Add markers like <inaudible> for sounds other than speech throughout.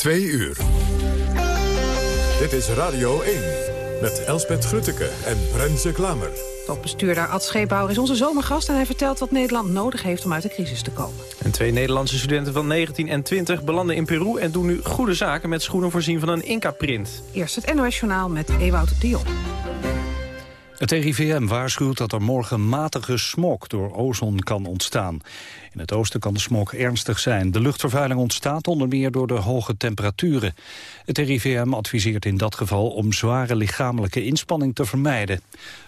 Twee uur. Dit is Radio 1 met Elspet Grutteke en Renze Klamer. Topbestuurder Ad Scheepbouwer is onze zomergast... en hij vertelt wat Nederland nodig heeft om uit de crisis te komen. En twee Nederlandse studenten van 19 en 20 belanden in Peru... en doen nu goede zaken met schoenen voorzien van een Inca-print. Eerst het NOS Journaal met Ewout Dion. Het RIVM waarschuwt dat er morgen matige smog door ozon kan ontstaan. In het oosten kan de smog ernstig zijn. De luchtvervuiling ontstaat onder meer door de hoge temperaturen. Het RIVM adviseert in dat geval om zware lichamelijke inspanning te vermijden.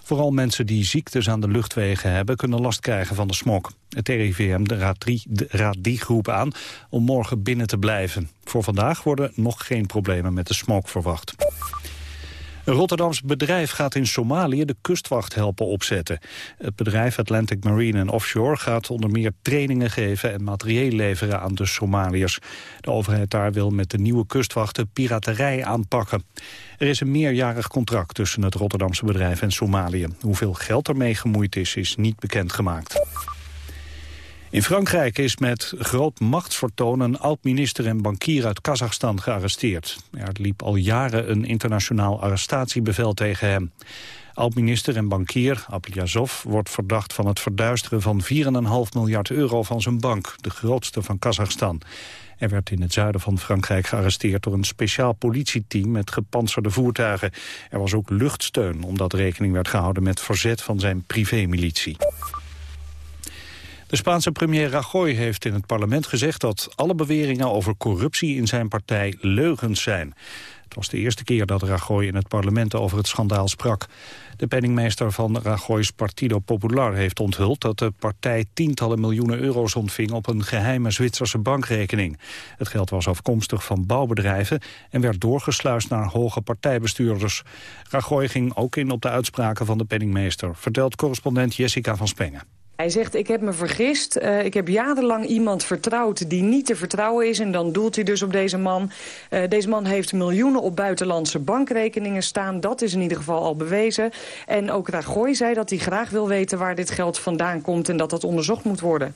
Vooral mensen die ziektes aan de luchtwegen hebben kunnen last krijgen van de smog. Het RIVM raadt die, raadt die groep aan om morgen binnen te blijven. Voor vandaag worden nog geen problemen met de smog verwacht. Een Rotterdams bedrijf gaat in Somalië de kustwacht helpen opzetten. Het bedrijf Atlantic Marine and Offshore gaat onder meer trainingen geven en materieel leveren aan de Somaliërs. De overheid daar wil met de nieuwe kustwachten piraterij aanpakken. Er is een meerjarig contract tussen het Rotterdamse bedrijf en Somalië. Hoeveel geld ermee gemoeid is, is niet bekendgemaakt. In Frankrijk is met groot machtsvertoon een oud-minister en bankier uit Kazachstan gearresteerd. Er liep al jaren een internationaal arrestatiebevel tegen hem. Oud-minister en bankier Ablyazov wordt verdacht van het verduisteren van 4,5 miljard euro van zijn bank, de grootste van Kazachstan. Hij werd in het zuiden van Frankrijk gearresteerd door een speciaal politieteam met gepantserde voertuigen. Er was ook luchtsteun omdat rekening werd gehouden met verzet van zijn privémilitie. De Spaanse premier Rajoy heeft in het parlement gezegd dat alle beweringen over corruptie in zijn partij leugens zijn. Het was de eerste keer dat Rajoy in het parlement over het schandaal sprak. De penningmeester van Rajoy's Partido Popular heeft onthuld dat de partij tientallen miljoenen euro's ontving op een geheime Zwitserse bankrekening. Het geld was afkomstig van bouwbedrijven en werd doorgesluist naar hoge partijbestuurders. Rajoy ging ook in op de uitspraken van de penningmeester, vertelt correspondent Jessica van Spengen. Hij zegt, ik heb me vergist. Uh, ik heb jarenlang iemand vertrouwd die niet te vertrouwen is. En dan doelt hij dus op deze man. Uh, deze man heeft miljoenen op buitenlandse bankrekeningen staan. Dat is in ieder geval al bewezen. En ook Rajoy zei dat hij graag wil weten waar dit geld vandaan komt... en dat dat onderzocht moet worden.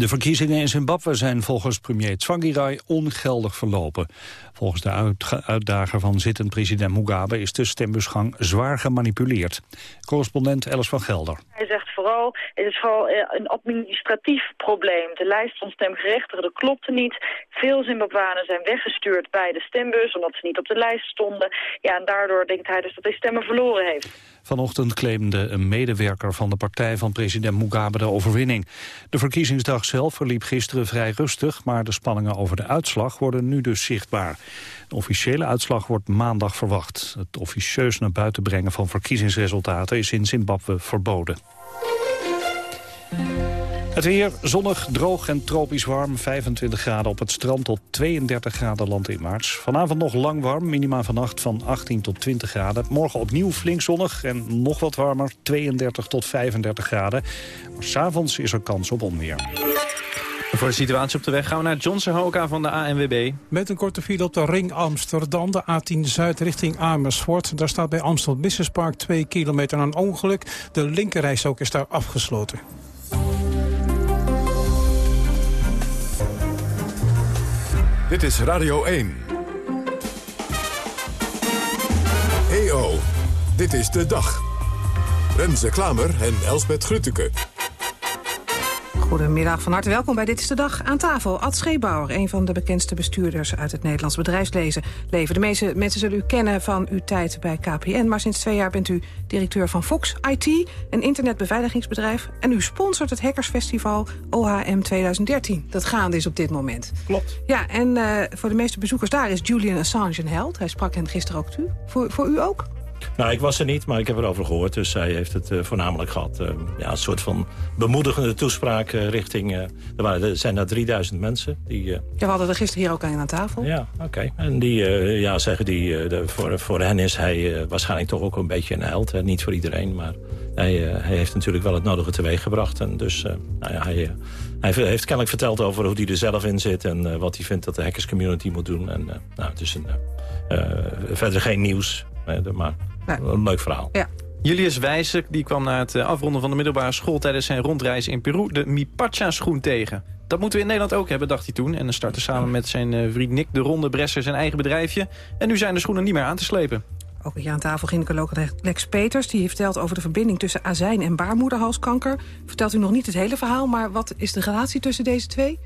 De verkiezingen in Zimbabwe zijn volgens premier Tsvangirai ongeldig verlopen. Volgens de uitdager van zittend president Mugabe is de stembusgang zwaar gemanipuleerd. Correspondent Ellis van Gelder. Hij zegt vooral, het is vooral eh, een administratief probleem. De lijst van stemgerechtigden klopte niet. Veel Zimbabwanen zijn weggestuurd bij de stembus omdat ze niet op de lijst stonden. Ja, en daardoor denkt hij dus dat hij stemmen verloren heeft. Vanochtend claimde een medewerker van de partij van president Mugabe de overwinning. De verkiezingsdag zelf verliep gisteren vrij rustig, maar de spanningen over de uitslag worden nu dus zichtbaar. De officiële uitslag wordt maandag verwacht. Het officieus naar buiten brengen van verkiezingsresultaten is in Zimbabwe verboden. Het weer zonnig, droog en tropisch warm. 25 graden op het strand tot 32 graden landinwaarts. Vanavond nog lang warm, minima vannacht van 18 tot 20 graden. Morgen opnieuw flink zonnig en nog wat warmer, 32 tot 35 graden. Maar s'avonds is er kans op onweer. Voor de situatie op de weg gaan we naar Johnson Hoka van de ANWB. Met een korte file op de ring Amsterdam, de A10 Zuid richting Amersfoort. Daar staat bij Amstel Business Park 2 kilometer een ongeluk. De linkerreis ook is daar afgesloten. Dit is Radio 1. EO, dit is de dag. Renze Klamer en Elsbet Grutteke. Goedemiddag, van harte welkom bij Dit is de Dag. Aan tafel Ad Scheepbouwer, een van de bekendste bestuurders uit het Nederlands bedrijfsleven. De meeste mensen zullen u kennen van uw tijd bij KPN... maar sinds twee jaar bent u directeur van Fox IT, een internetbeveiligingsbedrijf... en u sponsort het hackersfestival OHM 2013. Dat gaande is op dit moment. Klopt. Ja, en uh, voor de meeste bezoekers daar is Julian Assange een held. Hij sprak hen gisteren ook toe. Voor, voor u ook? Nou, ik was er niet, maar ik heb erover gehoord. Dus zij heeft het uh, voornamelijk gehad. Uh, ja, een soort van bemoedigende toespraak uh, richting... er, waren, er zijn daar 3000 mensen. Die, ja, we hadden er gisteren hier ook aan aan tafel. Ja, oké. Okay. En die ja, zeggen die... De, voor, voor hen is hij waarschijnlijk toch ook een beetje een held. Hè? Niet voor iedereen, maar hij, hij heeft natuurlijk wel het nodige teweeggebracht. En dus nou ja, hij, hij heeft kennelijk verteld over hoe hij er zelf in zit... en wat hij vindt dat de hackerscommunity moet doen. En nou, het is een, verder geen nieuws, maar... Een leuk verhaal. Ja. Julius Wijzer die kwam na het afronden van de middelbare school... tijdens zijn rondreis in Peru de Mipacha-schoen tegen. Dat moeten we in Nederland ook hebben, dacht hij toen. En dan startte samen met zijn vriend Nick de Ronde Bresser zijn eigen bedrijfje. En nu zijn de schoenen niet meer aan te slepen. Ook hier aan tafel gynaecoloog Lex Peters. Die vertelt over de verbinding tussen azijn en baarmoederhalskanker. Vertelt u nog niet het hele verhaal, maar wat is de relatie tussen deze twee?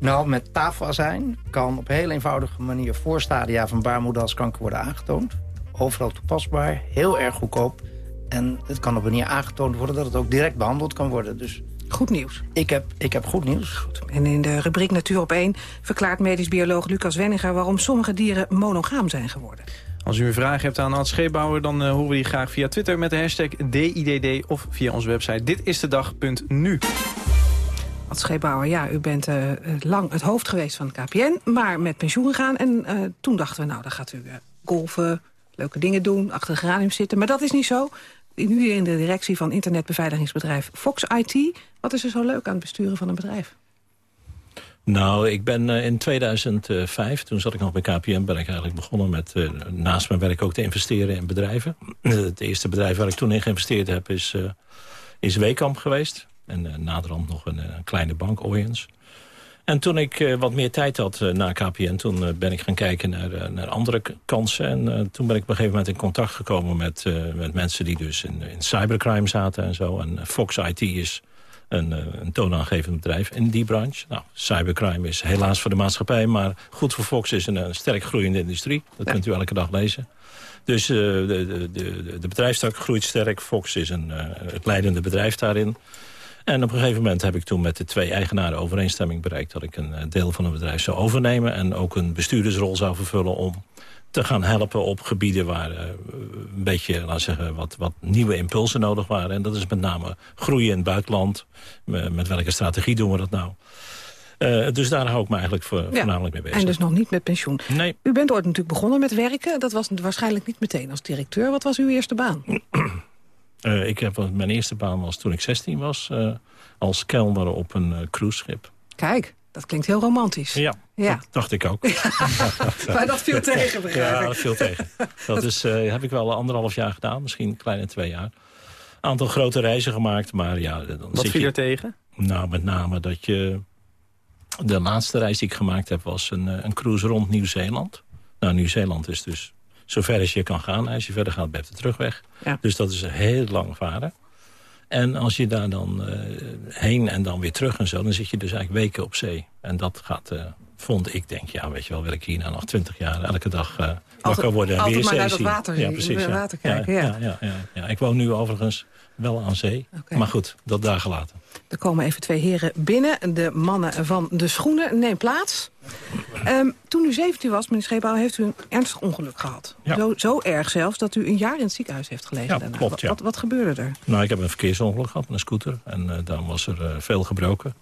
Nou, met tafelazijn kan op een heel eenvoudige manier... voorstadia van baarmoederhalskanker worden aangetoond. Overal toepasbaar, heel erg goedkoop. En het kan op een manier aangetoond worden dat het ook direct behandeld kan worden. Dus Goed nieuws. Ik heb, ik heb goed nieuws. Goed. En in de rubriek Natuur op 1 verklaart medisch bioloog Lucas Wenninger... waarom sommige dieren monogaam zijn geworden. Als u een vraag hebt aan Ad Scheepbouwer... dan uh, horen we die graag via Twitter met de hashtag DIDD... of via onze website ditistedag.nu. Ad Scheepbouwer, ja, u bent uh, lang het hoofd geweest van het KPN... maar met pensioen gegaan. En uh, toen dachten we, nou, dan gaat u golven, leuke dingen doen... achter de zitten. Maar dat is niet zo. Nu in de directie van internetbeveiligingsbedrijf Fox IT. Wat is er zo leuk aan het besturen van een bedrijf? Nou, ik ben uh, in 2005, toen zat ik nog bij KPM, ben ik eigenlijk begonnen met uh, naast mijn werk ook te investeren in bedrijven. het eerste bedrijf waar ik toen in geïnvesteerd heb is, is Wekamp geweest. En naderhand nog een, een, kleine bank, Oyens. En toen ik wat meer tijd had na KPN, toen ben ik gaan kijken naar, naar andere kansen. En toen ben ik op een gegeven moment in contact gekomen met, met mensen die dus in, in cybercrime zaten en zo. En Fox IT is een, een toonaangevend bedrijf in die branche. Nou, cybercrime is helaas voor de maatschappij... maar goed voor Fox is een, een sterk groeiende industrie. Dat ja. kunt u elke dag lezen. Dus uh, de, de, de, de bedrijfstak groeit sterk. Fox is een, uh, het leidende bedrijf daarin. En op een gegeven moment heb ik toen met de twee eigenaren overeenstemming bereikt... dat ik een deel van het bedrijf zou overnemen... en ook een bestuurdersrol zou vervullen om te gaan helpen op gebieden waar uh, een beetje, laten zeggen, wat, wat nieuwe impulsen nodig waren. En dat is met name groeien in het buitenland. Met welke strategie doen we dat nou? Uh, dus daar hou ik me eigenlijk voor, ja, voornamelijk mee bezig. En dus nog niet met pensioen. Nee. U bent ooit natuurlijk begonnen met werken. Dat was waarschijnlijk niet meteen als directeur. Wat was uw eerste baan? <clears throat> uh, ik heb, mijn eerste baan was toen ik 16 was. Uh, als kelner op een cruiseschip. Kijk. Dat klinkt heel romantisch. Ja, ja. dat dacht ik ook. <laughs> maar dat viel tegen, begrijp ik. Ja, dat viel tegen. Dat is, uh, heb ik wel anderhalf jaar gedaan, misschien een kleine twee jaar. Aantal grote reizen gemaakt, maar ja... Dan Wat zit viel je, er tegen? Nou, met name dat je... De laatste reis die ik gemaakt heb was een, een cruise rond Nieuw-Zeeland. Nou, Nieuw-Zeeland is dus zover als je kan gaan. Als je verder gaat, ben je terugweg. Ja. Dus dat is heel lang varen. En als je daar dan uh, heen en dan weer terug en zo... dan zit je dus eigenlijk weken op zee. En dat gaat, uh, vond ik, denk ja, weet je wel... wil ik hier nou nog twintig jaar elke dag uh, wakker worden en weer maar naar dat water, ja, precies, ja. water kijken. Ja, ja. Ja, ja, ja, Ik woon nu overigens wel aan zee. Okay. Maar goed, dat daar gelaten. Er komen even twee heren binnen. De mannen van de schoenen. Neem plaats. Um, toen u 17 was, meneer Scheepbouw, heeft u een ernstig ongeluk gehad. Ja. Zo, zo erg zelfs dat u een jaar in het ziekenhuis heeft gelegen. Ja, daarna. klopt, ja. Wat, wat, gebeurde er? Nou, ik heb een verkeersongeluk gehad met een scooter. En uh, daarom was er uh, veel gebroken.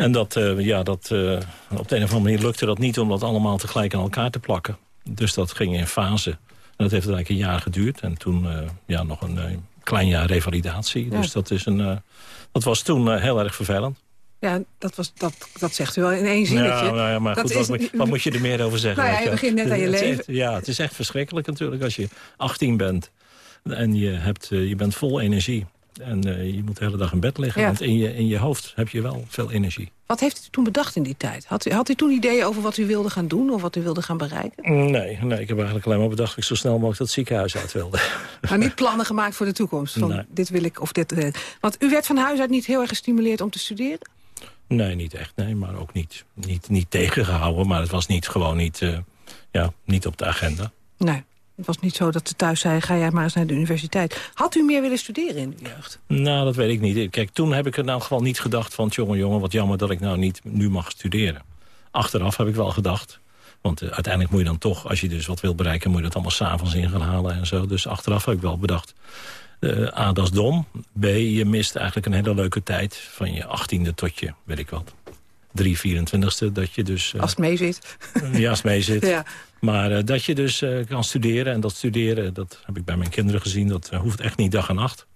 En dat, uh, ja, dat, uh, op de een of andere manier lukte dat niet om dat allemaal tegelijk aan elkaar te plakken. Dus dat ging in fase. En dat heeft eigenlijk een jaar geduurd. En toen uh, ja, nog een klein jaar revalidatie. Ja. Dus dat, is een, dat was toen heel erg vervelend. Ja, dat, was, dat, dat zegt u wel in één zinnetje. Ja, nou ja maar goed, wat, moet, wat, moet je er meer over zeggen? Nou ja, je begint net aan je leven. Ja, het is echt verschrikkelijk natuurlijk als je 18 bent. En je, hebt, je bent vol energie. En uh, je moet de hele dag in bed liggen. Ja. Want in je, in je hoofd heb je wel veel energie. Wat heeft u toen bedacht in die tijd? Had u, had u toen ideeën over wat u wilde gaan doen? Of wat u wilde gaan bereiken? Nee, nee ik heb eigenlijk alleen maar bedacht... dat ik zo snel mogelijk dat ziekenhuis uit wilde. <laughs> Maar niet plannen gemaakt voor de toekomst? Van nee. dit wil ik of dit... Uh, want u werd van huis uit niet heel erg gestimuleerd om te studeren? Nee, niet echt. Nee, maar ook niet, niet, niet tegengehouden. Maar het was niet gewoon niet, uh, ja, niet op de agenda. Nee. Het was niet zo dat ze thuis zei, ga jij maar eens naar de universiteit. Had u meer willen studeren in uw jeugd? Nou, dat weet ik niet. Kijk, toen heb ik er nou gewoon niet gedacht van... jongen, jongen, wat jammer dat ik nou niet nu mag studeren. Achteraf heb ik wel gedacht. Want uh, uiteindelijk moet je dan toch, als je dus wat wil bereiken... moet je dat allemaal s'avonds in gaan halen en zo. Dus achteraf heb ik wel bedacht... Uh, A, dat is dom. B, je mist eigenlijk een hele leuke tijd... van je achttiende tot je, weet ik wat... 3, 24ste, dat je dus... Uh, als het mee zit. ja, als het mee zit. <laughs> ja. Maar uh, dat je dus uh, kan studeren. En dat studeren, dat heb ik bij mijn kinderen gezien. Dat uh, hoeft echt niet dag en nacht.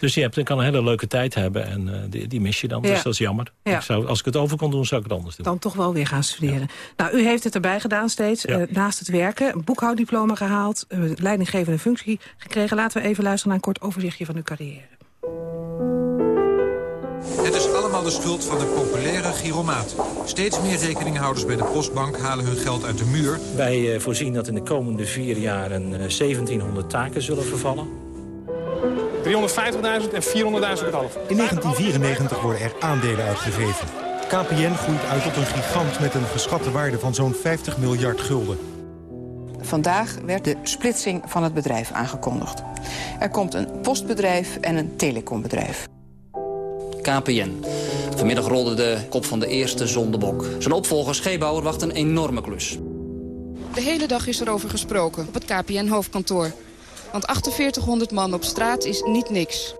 Dus je hebt, je kan een hele leuke tijd hebben. En die, die, mis je dan. Ja. Dus dat is jammer. Ja. Ik zou, als ik het over kon doen, zou ik het anders doen. Dan toch wel weer gaan studeren. Ja. Nou, u heeft het erbij gedaan steeds. naast het werken. Een boekhouddiploma gehaald. leidinggevende functie gekregen. Laten we even luisteren naar een kort overzichtje van uw carrière. Het is betaalde schuld van de populaire giromaat. Steeds meer rekeninghouders bij de postbank halen hun geld uit de muur. Wij voorzien dat in de komende vier jaar een 1700 taken zullen vervallen. 350.000 en 400.000 half. In 1994 worden er aandelen uitgegeven. KPN groeit uit tot een gigant met een geschatte waarde van zo'n 50 miljard gulden. Vandaag werd de splitsing van het bedrijf aangekondigd. Er komt een postbedrijf en een telecombedrijf. KPN. Vanmiddag rolde de kop van de eerste zondebok. Zijn opvolger Scheebouwer wacht een enorme klus. De hele dag is erover gesproken op het KPN-hoofdkantoor. Want 4800 man op straat is niet niks.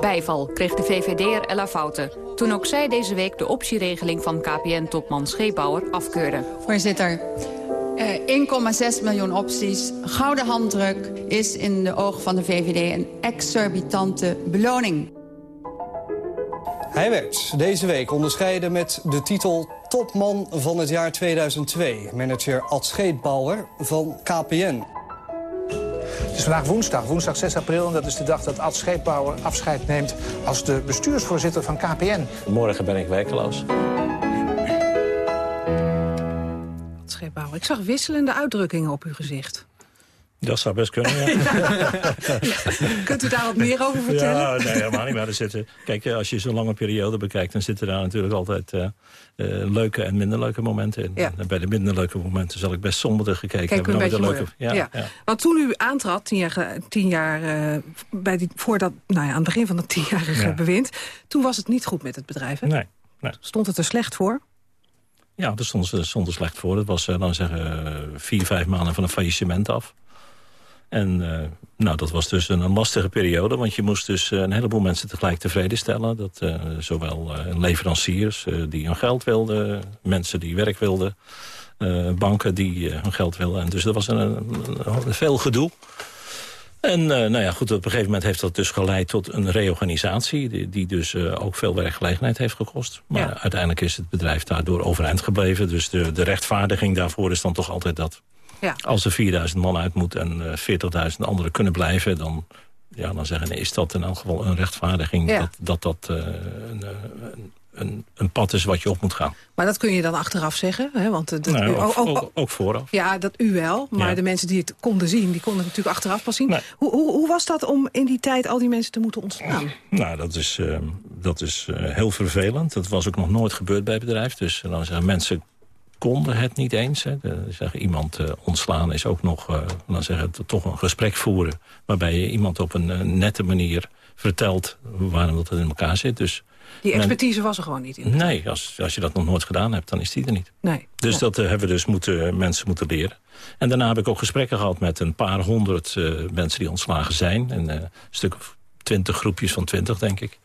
Bijval kreeg de VVD'er Ella Fouten... toen ook zij deze week de optieregeling van KPN-topman Scheepbouwer afkeurde. Voorzitter, 1,6 miljoen opties. Gouden handdruk is in de ogen van de VVD een exorbitante beloning. Hij werd deze week onderscheiden met de titel Topman van het jaar 2002. Manager Ad Scheetbouwer van KPN. Het is vandaag woensdag, woensdag 6 april. En dat is de dag dat Ad Scheepbouwer afscheid neemt als de bestuursvoorzitter van KPN. Morgen ben ik werkeloos. Ik zag wisselende uitdrukkingen op uw gezicht. Dat zou best kunnen, <laughs> ja. Kunt u daar wat meer over vertellen? Ja, nee, helemaal niet. Maar er zitten, kijk, als je zo'n lange periode bekijkt... dan zitten daar natuurlijk altijd uh, uh, leuke en minder leuke momenten in. Ja. En bij de minder leuke momenten zal ik best somber gekeken Kijk, hebben. Een leuke, ja, Want toen u aantrad, tien jaar, tien jaar uh, bij die, voordat, nou ja, aan het begin van het tienjarige bewind... toen was het niet goed met het bedrijf, hè? Nee, nee. Stond het er slecht voor? Ja, daar stond, stond er slecht voor. Het was, we zeggen, vier, vijf maanden van een faillissement af. En uh, nou, dat was dus een, een, lastige periode, want je moest dus een heleboel mensen tegelijk tevreden stellen. Dat, uh, zowel uh, leveranciers die hun geld wilden, mensen die werk wilden, banken die hun geld wilden. En dus dat was een, een, een veel gedoe. En nou ja, goed, op een gegeven moment heeft dat dus geleid tot een reorganisatie... die, die dus ook veel werkgelegenheid heeft gekost. Maar ja. uiteindelijk is het bedrijf daardoor overeind gebleven. Dus de, de rechtvaardiging daarvoor is dan toch altijd dat... Ja. Als er 4000 man uit moet en uh, 40.000 anderen kunnen blijven... dan, ja, dan zeggen, is dat in elk geval een rechtvaardiging... Ja. dat dat, dat uh, een, een, een, pad is wat je op moet gaan. Maar dat kun je dan achteraf zeggen? Hè? Want dat, nee, u, ook, ook, ook, ook, vooraf. Ja, dat u wel. Maar ja. de mensen die het konden zien... die konden het natuurlijk achteraf pas zien. Nee. Hoe, hoe, hoe, was dat om in die tijd al die mensen te moeten ontslaan? Nou, dat is, uh, dat is uh, heel vervelend. Dat was ook nog nooit gebeurd bij het bedrijf. Dus dan zeggen mensen konden het niet eens. Hè. Zeg, iemand uh, ontslaan is ook nog uh, dan zeggen, toch een gesprek voeren... waarbij je iemand op een uh, nette manier vertelt waarom dat in elkaar zit. Dus die expertise was er gewoon niet in. Nee, als, als je dat nog nooit gedaan hebt, dan is die er niet. Nee. Dus ja. dat hebben we dus moeten, mensen moeten leren. En daarna heb ik ook gesprekken gehad met een paar honderd mensen die ontslagen zijn. En, een stuk of twintig groepjes van twintig, denk ik.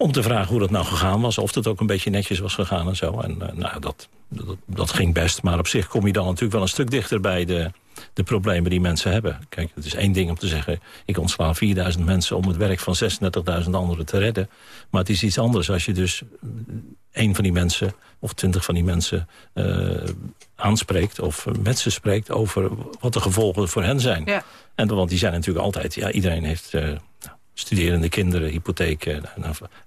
Om te vragen hoe dat nou gegaan was. Of het ook een beetje netjes was gegaan en zo. En nou, dat, dat, dat, ging best. Maar op zich kom je dan natuurlijk wel een stuk dichter bij de, de problemen die mensen hebben. Kijk, het is één ding om te zeggen... ik ontsla 4000 mensen om het werk van 36.000 anderen te redden. Maar het is iets anders als je dus één van die mensen... of twintig van die mensen uh, aanspreekt of met ze spreekt... over wat de gevolgen voor hen zijn. Ja. En, want die zijn natuurlijk altijd... ja, iedereen heeft... Uh, studerende kinderen, hypotheken.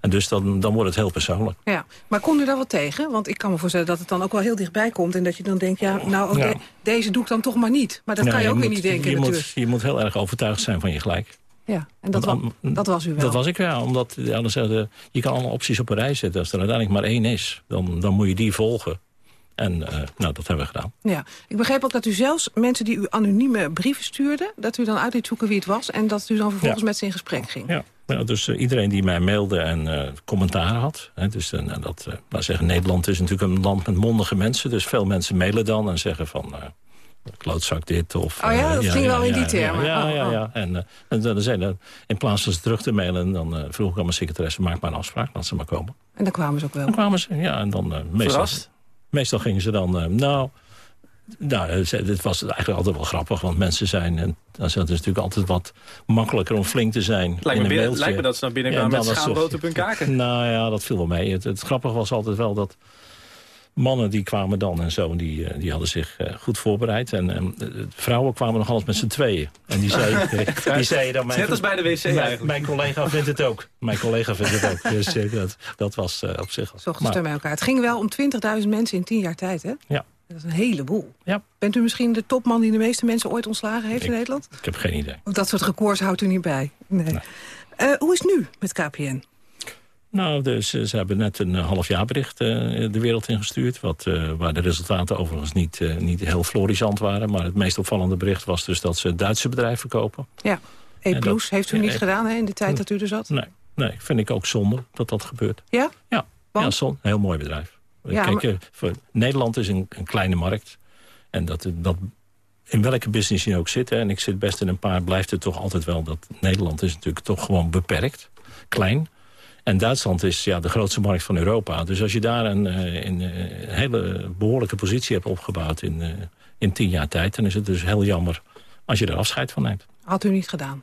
En dus dan, dan wordt het heel persoonlijk. Ja, maar kon u daar wat tegen? Want ik kan me voorstellen dat het dan ook wel heel dichtbij komt... en dat je dan denkt, ja, nou, okay, ja. deze doe ik dan toch maar niet. Maar dat ja, kan je ook weer niet denken je natuurlijk. Moet, je moet heel erg overtuigd zijn van je gelijk. Ja, en dat, wa dat was u wel. Dat was ik wel, omdat ja, dan zeggen, je kan alle opties op een rij zetten. Als er uiteindelijk maar één is, dan, dan moet je die volgen. En uh, nou, dat hebben we gedaan. Ja, ik begreep ook dat u zelfs mensen die u anonieme brieven stuurde... dat u dan uit liet zoeken wie het was... en dat u dan vervolgens ja. met ze in gesprek ging. Ja, nou, dus uh, iedereen die mij mailde en uh, commentaar had. Hè, dus uh, dat, laat zeggen, Nederland is natuurlijk een land met mondige mensen. Dus veel mensen mailen dan en zeggen van... klootzak dit of... Oh ja, dat ja, ging ja, wel in ja, die termen. Ja, ja, oh, ja. En, en dan zijn in plaats van ze terug te mailen... dan vroeg ik aan mijn secretaresse, maak maar een afspraak, laat ze maar komen. En dan kwamen ze ook wel? Dan kwamen ze, ja. En dan meestal... Verrast? Meestal gingen ze dan, uh, nou... Nou, het was eigenlijk altijd wel grappig, want mensen zijn... en dan is het natuurlijk altijd wat makkelijker om flink te zijn. Lijkt me, binnen, lijkt me dat ze naar binnen kwamen ja, met schaamrood op hun kaken. <laughs> Nou ja, dat viel wel mee. Het, het grappige was altijd wel dat... mannen die kwamen dan en zo, en die, eh, die hadden zich eh, goed voorbereid. En eh, de vrouwen kwamen nog alles met z'n tweeën. En die zei, <laughs> die zei dan... Mijn, Net als bij de wc mijn, eigenlijk. mijn collega vindt het ook. Mijn collega vindt het ook. <laughs> Dus eh, dat, dat was eh, op zich... Zochten maar- ze bij elkaar. Het ging wel om 20.000 mensen in 10 jaar tijd, hè? Ja. Dat is een heleboel. Ja. Bent u misschien de topman die de meeste mensen ooit ontslagen heeft in Nederland? Ik heb geen idee. Of dat soort records houdt u niet bij? Nee. Eh, hoe is het nu met KPN? Nou, dus, eh, ze hebben net een eh, halfjaarbericht eh de wereld ingestuurd. Wat, waar de resultaten overigens niet, niet heel florissant waren. Maar het meest opvallende bericht was dus dat ze Duitse bedrijven kopen. Ja. E dat- heeft u niet eh, gedaan hè, in de tijd dat u er zat? Nee, nee, vind ik ook zonde dat dat gebeurt. Ja? Ja, ja zon, heel mooi bedrijf. Ja, Kijk, maar- voor Nederland is een, een kleine markt. En dat, dat, in welke business je ook zit, hè, en ik zit best in een paar... blijft het toch altijd wel dat Nederland is natuurlijk toch gewoon beperkt. Klein. En Duitsland is ja, de grootste markt van Europa. Dus als je daar een, eh, een, eh, hele behoorlijke positie hebt opgebouwd... In, eh, in tien jaar tijd, dan is het dus heel jammer als je er afscheid van neemt. Had u niet gedaan?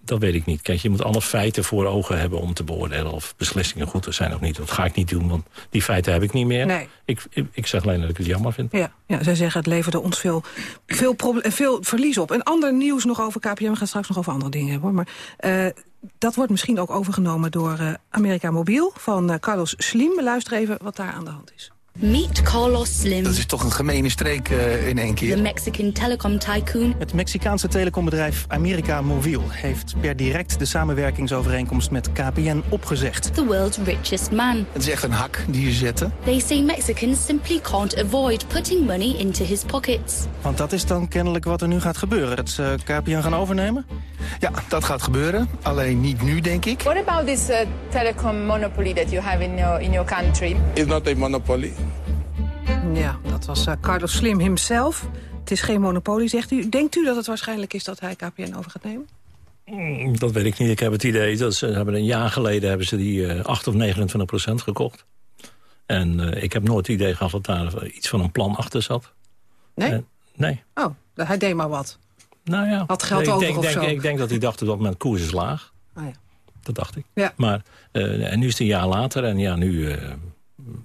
Dat weet ik niet. Kijk, je moet alle feiten voor ogen hebben om te beoordelen... of beslissingen goed zijn of niet. Dat ga ik niet doen, want die feiten heb ik niet meer. Nee. Ik, ik, ik zeg alleen dat ik het jammer vind. Ja, ja, zij zeggen het leverde ons veel, veel, veel verlies op. En ander nieuws nog over KPN. We gaan straks nog over andere dingen hebben. Hoor. Maar dat wordt misschien ook overgenomen door eh, America Mobiel van eh, Carlos Slim. Luister even wat daar aan de hand is. Meet Carlos Slim, Dat is toch een gemene streek eh, in één the keer. Mexican telecom tycoon. Het Mexicaanse telecombedrijf America Mobiel heeft per direct de samenwerkingsovereenkomst met KPN opgezegd. The world's richest man. Het is echt een hak die je zette. They say Mexicans simply can't avoid putting money into his pockets. Want dat is dan kennelijk wat er nu gaat gebeuren. Dat ze KPN gaan overnemen? Ja, dat gaat gebeuren. Alleen niet nu, denk ik. What about this uh, telecom monopoly that you have in your, in your country? It's not a monopoly. Ja, dat was eh, Carlos Slim himself. Het is geen monopolie, zegt u. Denkt u dat het waarschijnlijk is dat hij KPN over gaat nemen? Mm, Dat weet ik niet. Ik heb het idee dat ze hebben een jaar geleden hebben ze die eh 8 of 29 procent gekocht. En eh, ik heb nooit het idee gehad dat daar iets van een plan achter zat. Nee? Eh, nee. Oh, hij deed maar wat. Nou ja. Had geld ik over denk, of denk, zo. Ik denk dat hij dacht op dat moment koers is laag. Ah, ja. Dat dacht ik. Ja. Maar eh, en nu is het een jaar later en ja, nu, eh,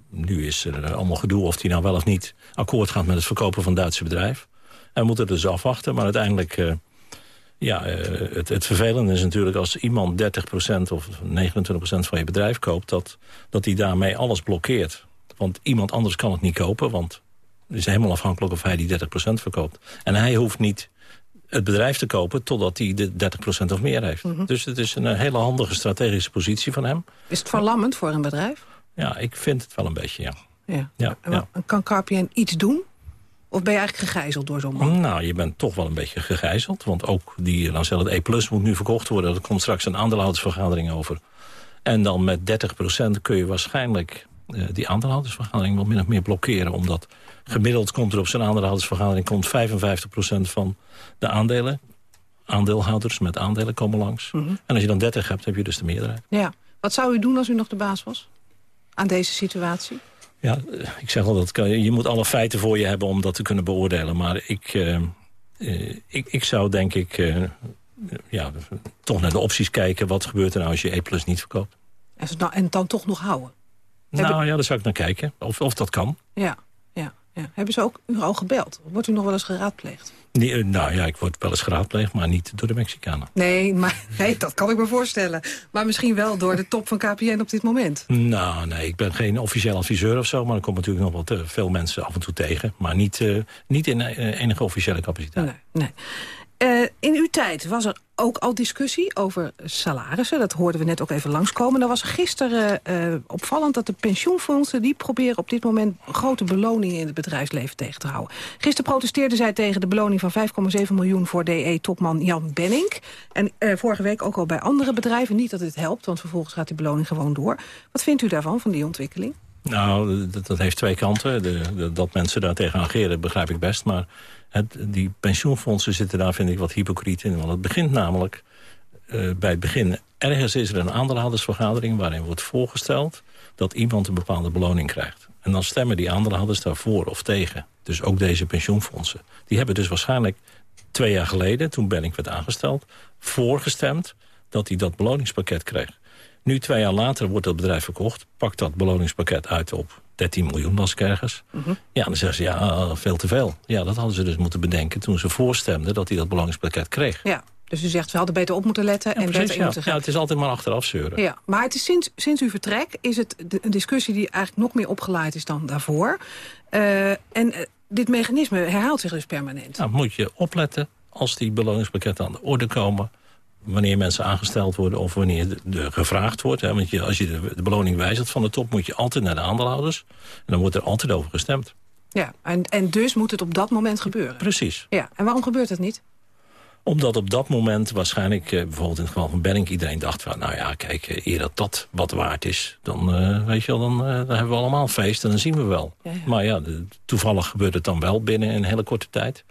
nu is er allemaal gedoe of hij nou wel of niet akkoord gaat met het verkopen van het Duitse bedrijf. En we moeten dus afwachten, maar uiteindelijk... eh, ja, het, het vervelende is natuurlijk als iemand 30% of 29% van je bedrijf koopt... dat dat hij daarmee alles blokkeert. Want iemand anders kan het niet kopen, want het is helemaal afhankelijk of hij die 30% verkoopt. En hij hoeft niet het bedrijf te kopen totdat hij de 30% of meer heeft. Mhm. Dus het is een eh, hele handige strategische positie van hem. Is het verlammend voor een bedrijf? Ja, ik vind het wel een beetje, ja. Ja. Kan KPN iets doen? Of ben je eigenlijk gegijzeld door zo'n man? Nou, je bent toch wel een beetje gegijzeld. Want ook die Lancel het E-Plus moet nu verkocht worden. Er komt straks een aandeelhoudersvergadering over. En dan met 30% kun je waarschijnlijk eh, die aandeelhoudersvergadering... wel min of meer blokkeren. Omdat gemiddeld komt er op zijn aandeelhoudersvergadering... komt 55% van de aandelen. Aandeelhouders met aandelen komen langs. Mhm. En als je dan 30 hebt, heb je dus de meerderheid. Ja. Wat zou u doen als u nog de baas was? Aan deze situatie? Ja, eh, ik zeg al, dat kan, je moet alle feiten voor je hebben om dat te kunnen beoordelen. Maar ik, eh, eh, ik, ik zou denk ik eh, ja, toch naar de opties kijken. Wat gebeurt er nou als je E Plus niet verkoopt? En, dan toch nog houden? Nou ja, daar zou ik naar kijken. Of, of dat kan. Ja, ja, ja. Hebben ze ook u al gebeld? Wordt u nog wel eens geraadpleegd? Nee, eh, nou ja, ik word wel eens geraadpleegd, maar niet door de Mexicanen. Nee, maar, <laughs> nee, dat kan ik me voorstellen. Maar misschien wel door de top van KPN op dit moment. Nou, nee, ik ben geen officieel adviseur of zo... maar er komen natuurlijk nog wel te veel mensen af en toe tegen. Maar niet, eh, niet in eh, enige officiële capaciteit. Nee, nee. Eh, in uw tijd was er ook al discussie over salarissen. Dat hoorden we net ook even langskomen. Dan was gisteren eh, opvallend dat de pensioenfondsen... die proberen op dit moment grote beloningen in het bedrijfsleven tegen te houden. Gisteren protesteerden zij tegen de beloning van 5,7 miljoen... voor DE-topman Jan Benning. En eh, vorige week ook al bij andere bedrijven. Niet dat dit helpt, want vervolgens gaat die beloning gewoon door. Wat vindt u daarvan, van die ontwikkeling? Nou, dat, heeft twee kanten. De, dat mensen daar tegen ageren, begrijp ik best. Maar het, die pensioenfondsen zitten daar, vind ik, wat hypocriet in. Want het begint namelijk eh, bij het begin. Ergens is er een aandeelhoudersvergadering waarin wordt voorgesteld... dat iemand een bepaalde beloning krijgt. En dan stemmen die aandeelhouders daarvoor of tegen. Dus ook deze pensioenfondsen. Die hebben dus waarschijnlijk twee jaar geleden, toen Benning werd aangesteld... voorgestemd dat hij dat beloningspakket kreeg. Nu, twee jaar later, wordt dat bedrijf verkocht... pakt dat beloningspakket uit op 13 miljoen was ik ergens. Mhm. Ja, dan zeggen ze, ja, veel te veel. Ja, dat hadden ze dus moeten bedenken toen ze voorstemden... dat hij dat beloningspakket kreeg. Ja, dus u zegt, we hadden beter op moeten letten en Precies, beter in ja. moeten gaan. ja, het is altijd maar achteraf zeuren. Ja, maar het is sinds, sinds uw vertrek is het de- een discussie die eigenlijk nog meer opgeleid is dan daarvoor. Eh, en eh, dit mechanisme herhaalt zich dus permanent. Nou, moet je opletten als die beloningspakketten aan de orde komen... wanneer mensen aangesteld worden of wanneer de, de gevraagd wordt. Hè, want je, als je de, de beloning wijzigt van de top... moet je altijd naar de aandeelhouders. En dan wordt er altijd over gestemd. Ja, en, en dus moet het op dat moment gebeuren. Precies. Ja, en waarom gebeurt het niet? Omdat op dat moment waarschijnlijk, eh, bijvoorbeeld in het geval van Benning... iedereen dacht van, nou ja, kijk, eh, eer dat dat wat waard is... dan, eh, weet je wel, dan, dan hebben we allemaal feest en dan zien we wel. Maar ja, de- toevallig gebeurt het dan wel binnen een hele korte tijd.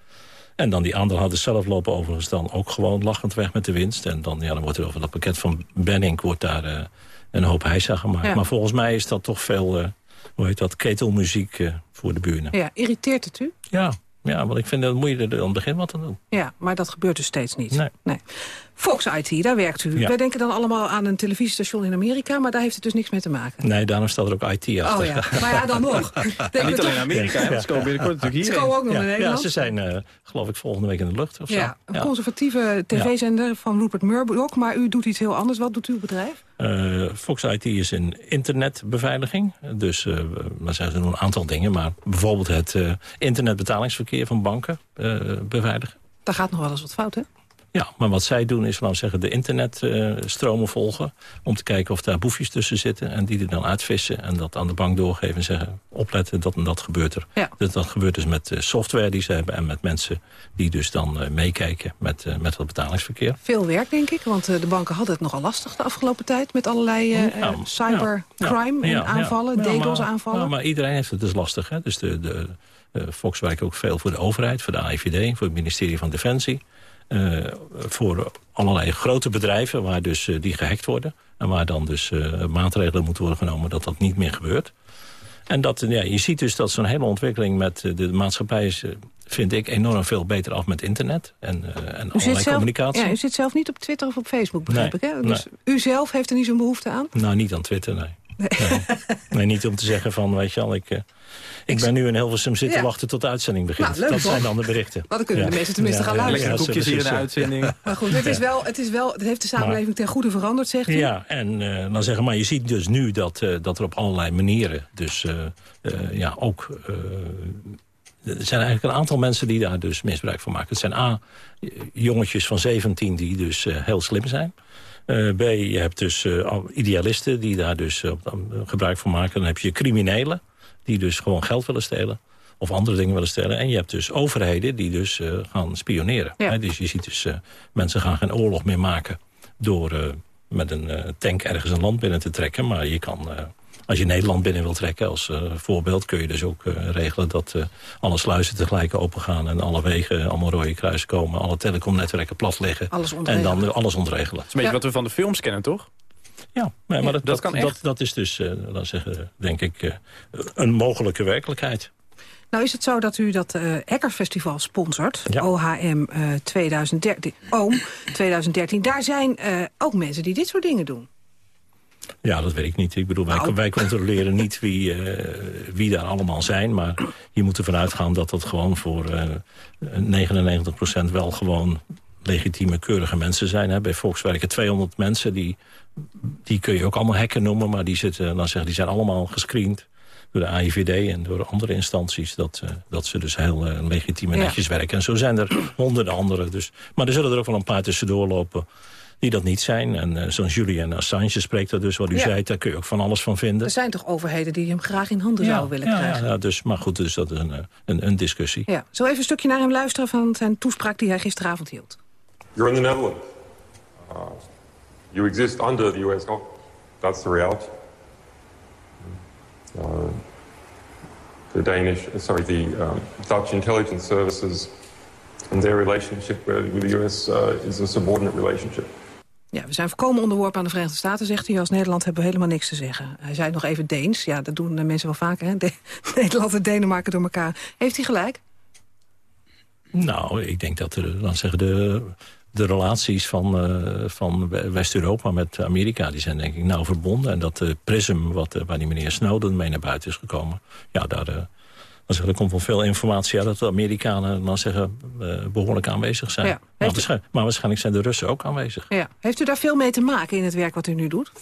En dan die aandeelhouders zelf lopen overigens dan ook gewoon lachend weg met de winst. En dan, ja, dan wordt er over dat pakket van Benning wordt daar eh, een hoop heisa gemaakt. Ja. Maar volgens mij is dat toch veel, eh, hoe heet dat, ketelmuziek eh, voor de buren. Ja, irriteert het u? Ja, ja, want ik vind dat moet je er aan het begin wat aan doen. Ja, maar dat gebeurt dus steeds niet. Nee. Fox IT, daar werkt u. Ja. Wij denken dan allemaal aan een televisiestation in Amerika... maar daar heeft het dus niks mee te maken. Nee, daarom staat er ook IT achter. Oh ja, maar ja, dan nog. <laughs> Denken we Niet alleen in Amerika, hè, want ze komen binnenkort natuurlijk Ze hierheen. komen ook nog ja, in ja, Nederland. ze zijn, eh, geloof ik, volgende week in de lucht of zo. Ja, een conservatieve tv-zender van Rupert Murdoch. Maar u doet iets heel anders. Wat doet uw bedrijf? Eh, Fox IT is een internetbeveiliging. Dus eh maar ze doen een aantal dingen. Maar bijvoorbeeld het eh, internetbetalingsverkeer van banken eh, beveiligen. Daar gaat nog wel eens wat fout, hè? Ja, maar wat zij doen is, laten we zeggen, de internetstromen volgen. Om te kijken of daar boefjes tussen zitten. En die er dan uitvissen en dat aan de bank doorgeven. En zeggen, opletten, dat en dat gebeurt er. Ja. Dat, dat gebeurt dus met eh, software die ze hebben. En met mensen die dus dan eh, meekijken met, eh, met dat betalingsverkeer. Veel werk, denk ik. Want eh, de banken hadden het nogal lastig de afgelopen tijd... met allerlei eh, Ja, eh, cybercrime ja, en aanvallen, ja. Ja, DDoS maar- aanvallen. ja, maar iedereen heeft het dus lastig. Hè? Dus de, de, eh, Fox werkt ook veel voor de overheid, voor de AIVD... voor het ministerie van Defensie. Eh, voor allerlei grote bedrijven waar dus, eh, die gehackt worden. En waar dan dus eh, maatregelen moeten worden genomen dat dat niet meer gebeurt. En dat, ja, je ziet dus dat zo'n hele ontwikkeling met de maatschappij is... vind ik enorm veel beter af met internet en, en allerlei zelf, communicatie. ja, u zit zelf niet op Twitter of op Facebook, begrijp Nee, ik. Hè? Dus u zelf heeft er niet zo'n behoefte aan? Nou, niet aan Twitter, nee. Nee. Nee, niet om te zeggen van, weet je al, ik, eh, ik ben nu in Hilversum zitten Ja. wachten tot de uitzending begint. Nou, leuk dat toch? zijn dan de berichten. Maar dan kunnen de mensen tenminste gaan luisteren. ja, koekjes hier in de uitzending. Maar goed, het, is wel, het, is wel, het heeft de samenleving ten goede veranderd, zegt u? Ja, en eh, dan zeggen, maar je ziet dus nu dat, eh, dat er op allerlei manieren... dus eh, eh, ja, ook... er zijn eigenlijk een aantal mensen die daar dus misbruik van maken. Het zijn A, jongetjes van 17 die dus eh, heel slim zijn. Eh, B, je hebt dus eh, al idealisten die daar dus gebruik van maken. Dan heb je criminelen die dus gewoon geld willen stelen. Of andere dingen willen stelen. En je hebt dus overheden die dus gaan spioneren. Ja. Hè, dus je ziet dus, mensen gaan geen oorlog meer maken... door met een tank ergens een land binnen te trekken. Maar je kan, als je Nederland binnen wil trekken als eh, voorbeeld... kun je dus ook eh, regelen dat eh, alle sluizen tegelijk open gaan... en alle wegen allemaal rode kruis komen. Alle telecomnetwerken plat liggen. Alles en dan alles ontregelen. Dat is een beetje wat we van de films kennen, toch? Ja, nee, maar dat, dat dat, kan dat, echt. dat, is dus, eh laten we zeggen, denk ik, eh, een mogelijke werkelijkheid. Nou is het zo dat u dat eh hackerfestival sponsort, Ja. OHM eh 2013, OOM 2013. Daar zijn eh, ook mensen die dit soort dingen doen. Ja, dat weet ik niet. Ik bedoel, wij, Nou. wij controleren niet wie, eh, wie daar allemaal zijn. Maar je moet ervan uitgaan dat dat gewoon voor eh 99% wel gewoon legitieme, keurige mensen zijn. Hè. Bij Fox werken 200 mensen. Die, die kun je ook allemaal hacken noemen. Maar die, zitten, dan zeggen, die zijn allemaal gescreend door de AIVD en door andere instanties. Dat, eh, dat ze dus heel eh, legitiem en Ja. netjes werken. En zo zijn er honderden anderen. Dus, maar er zullen er ook wel een paar tussendoor lopen die dat niet zijn. En eh, zo'n Julian Assange spreekt dat dus, wat u Ja. zei. Daar kun je ook van alles van vinden. Er zijn toch overheden die hem graag in handen zouden willen ja, krijgen. Ja, dus, maar goed, dus dat is een, eh, een, een discussie. Ja. Zo even een stukje naar hem luisteren van zijn toespraak die hij gisteravond hield. You're in the Netherlands. Uh, you exist under the US government. That's the reality. Uh, the Danish, uh, sorry, the um, Dutch intelligence services and their relationship with with the US uh, is a subordinate relationship. Ja, we zijn voorkomen onderworpen aan de Verenigde Staten, zegt hij. Als Nederland hebben we helemaal niks te zeggen. Hij zei nog even Deens. Ja, dat doen de mensen wel vaker. Hè? De- <laughs> Nederland en Denemarken door elkaar. Heeft hij gelijk? Nou, ik denk dat er, zeggen de, de relaties van, uh, van West-Europa met Amerika... die zijn denk ik nauw verbonden. En dat uh, prism wat, uh, waar die meneer Snowden mee naar buiten is gekomen... ja, daar, dan zeggen, er komt wel veel informatie uit... dat de Amerikanen dan zeggen, behoorlijk aanwezig zijn. Ja. Maar, waarschijnlijk, maar, waarschijnlijk, zijn de Russen ook aanwezig. Ja. Heeft u daar veel mee te maken in het werk wat u nu doet?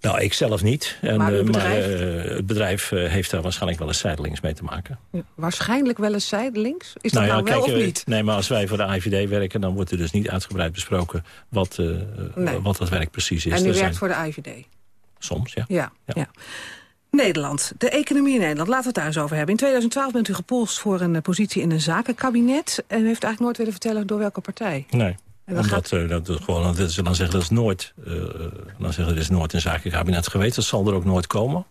Nou, ik zelf niet. En, maar, uh, bedrijf? maar uh, het bedrijf uh, heeft daar waarschijnlijk wel eens zijdelings mee te maken. Ja, waarschijnlijk wel eens zijdelings? Is dat nou, ja, nou wel kijk, of niet? Nee, maar als wij voor de IVD werken... dan wordt er dus niet uitgebreid besproken wat, nee. wat dat werk precies is. En u werkt zijn... voor de IVD? Soms, ja. ja. ja. Nederland, de economie in Nederland. Laten we het daar eens over hebben. In 2012 bent u gepolst voor een positie in een zakenkabinet... en u heeft eigenlijk nooit willen vertellen door welke partij. Nee. Omdat, gaat... uh, dat, gewoon, dat ze dan zeggen dat is nooit, uh, dan zeggen er is nooit een zakenkabinet geweest. Dat zal er ook nooit komen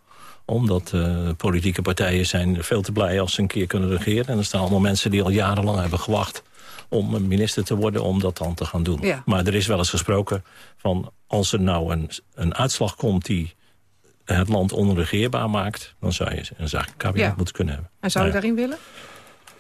omdat uh, politieke partijen zijn veel te blij als ze een keer kunnen regeren. En er staan allemaal mensen die al jarenlang hebben gewacht om een minister te worden om dat dan te gaan doen. Ja. Maar er is wel eens gesproken van als er nou een, een uitslag komt die het land onregeerbaar maakt... dan zou je een zakenkabinet ja. moeten kunnen hebben. En zou je nou, daarin willen?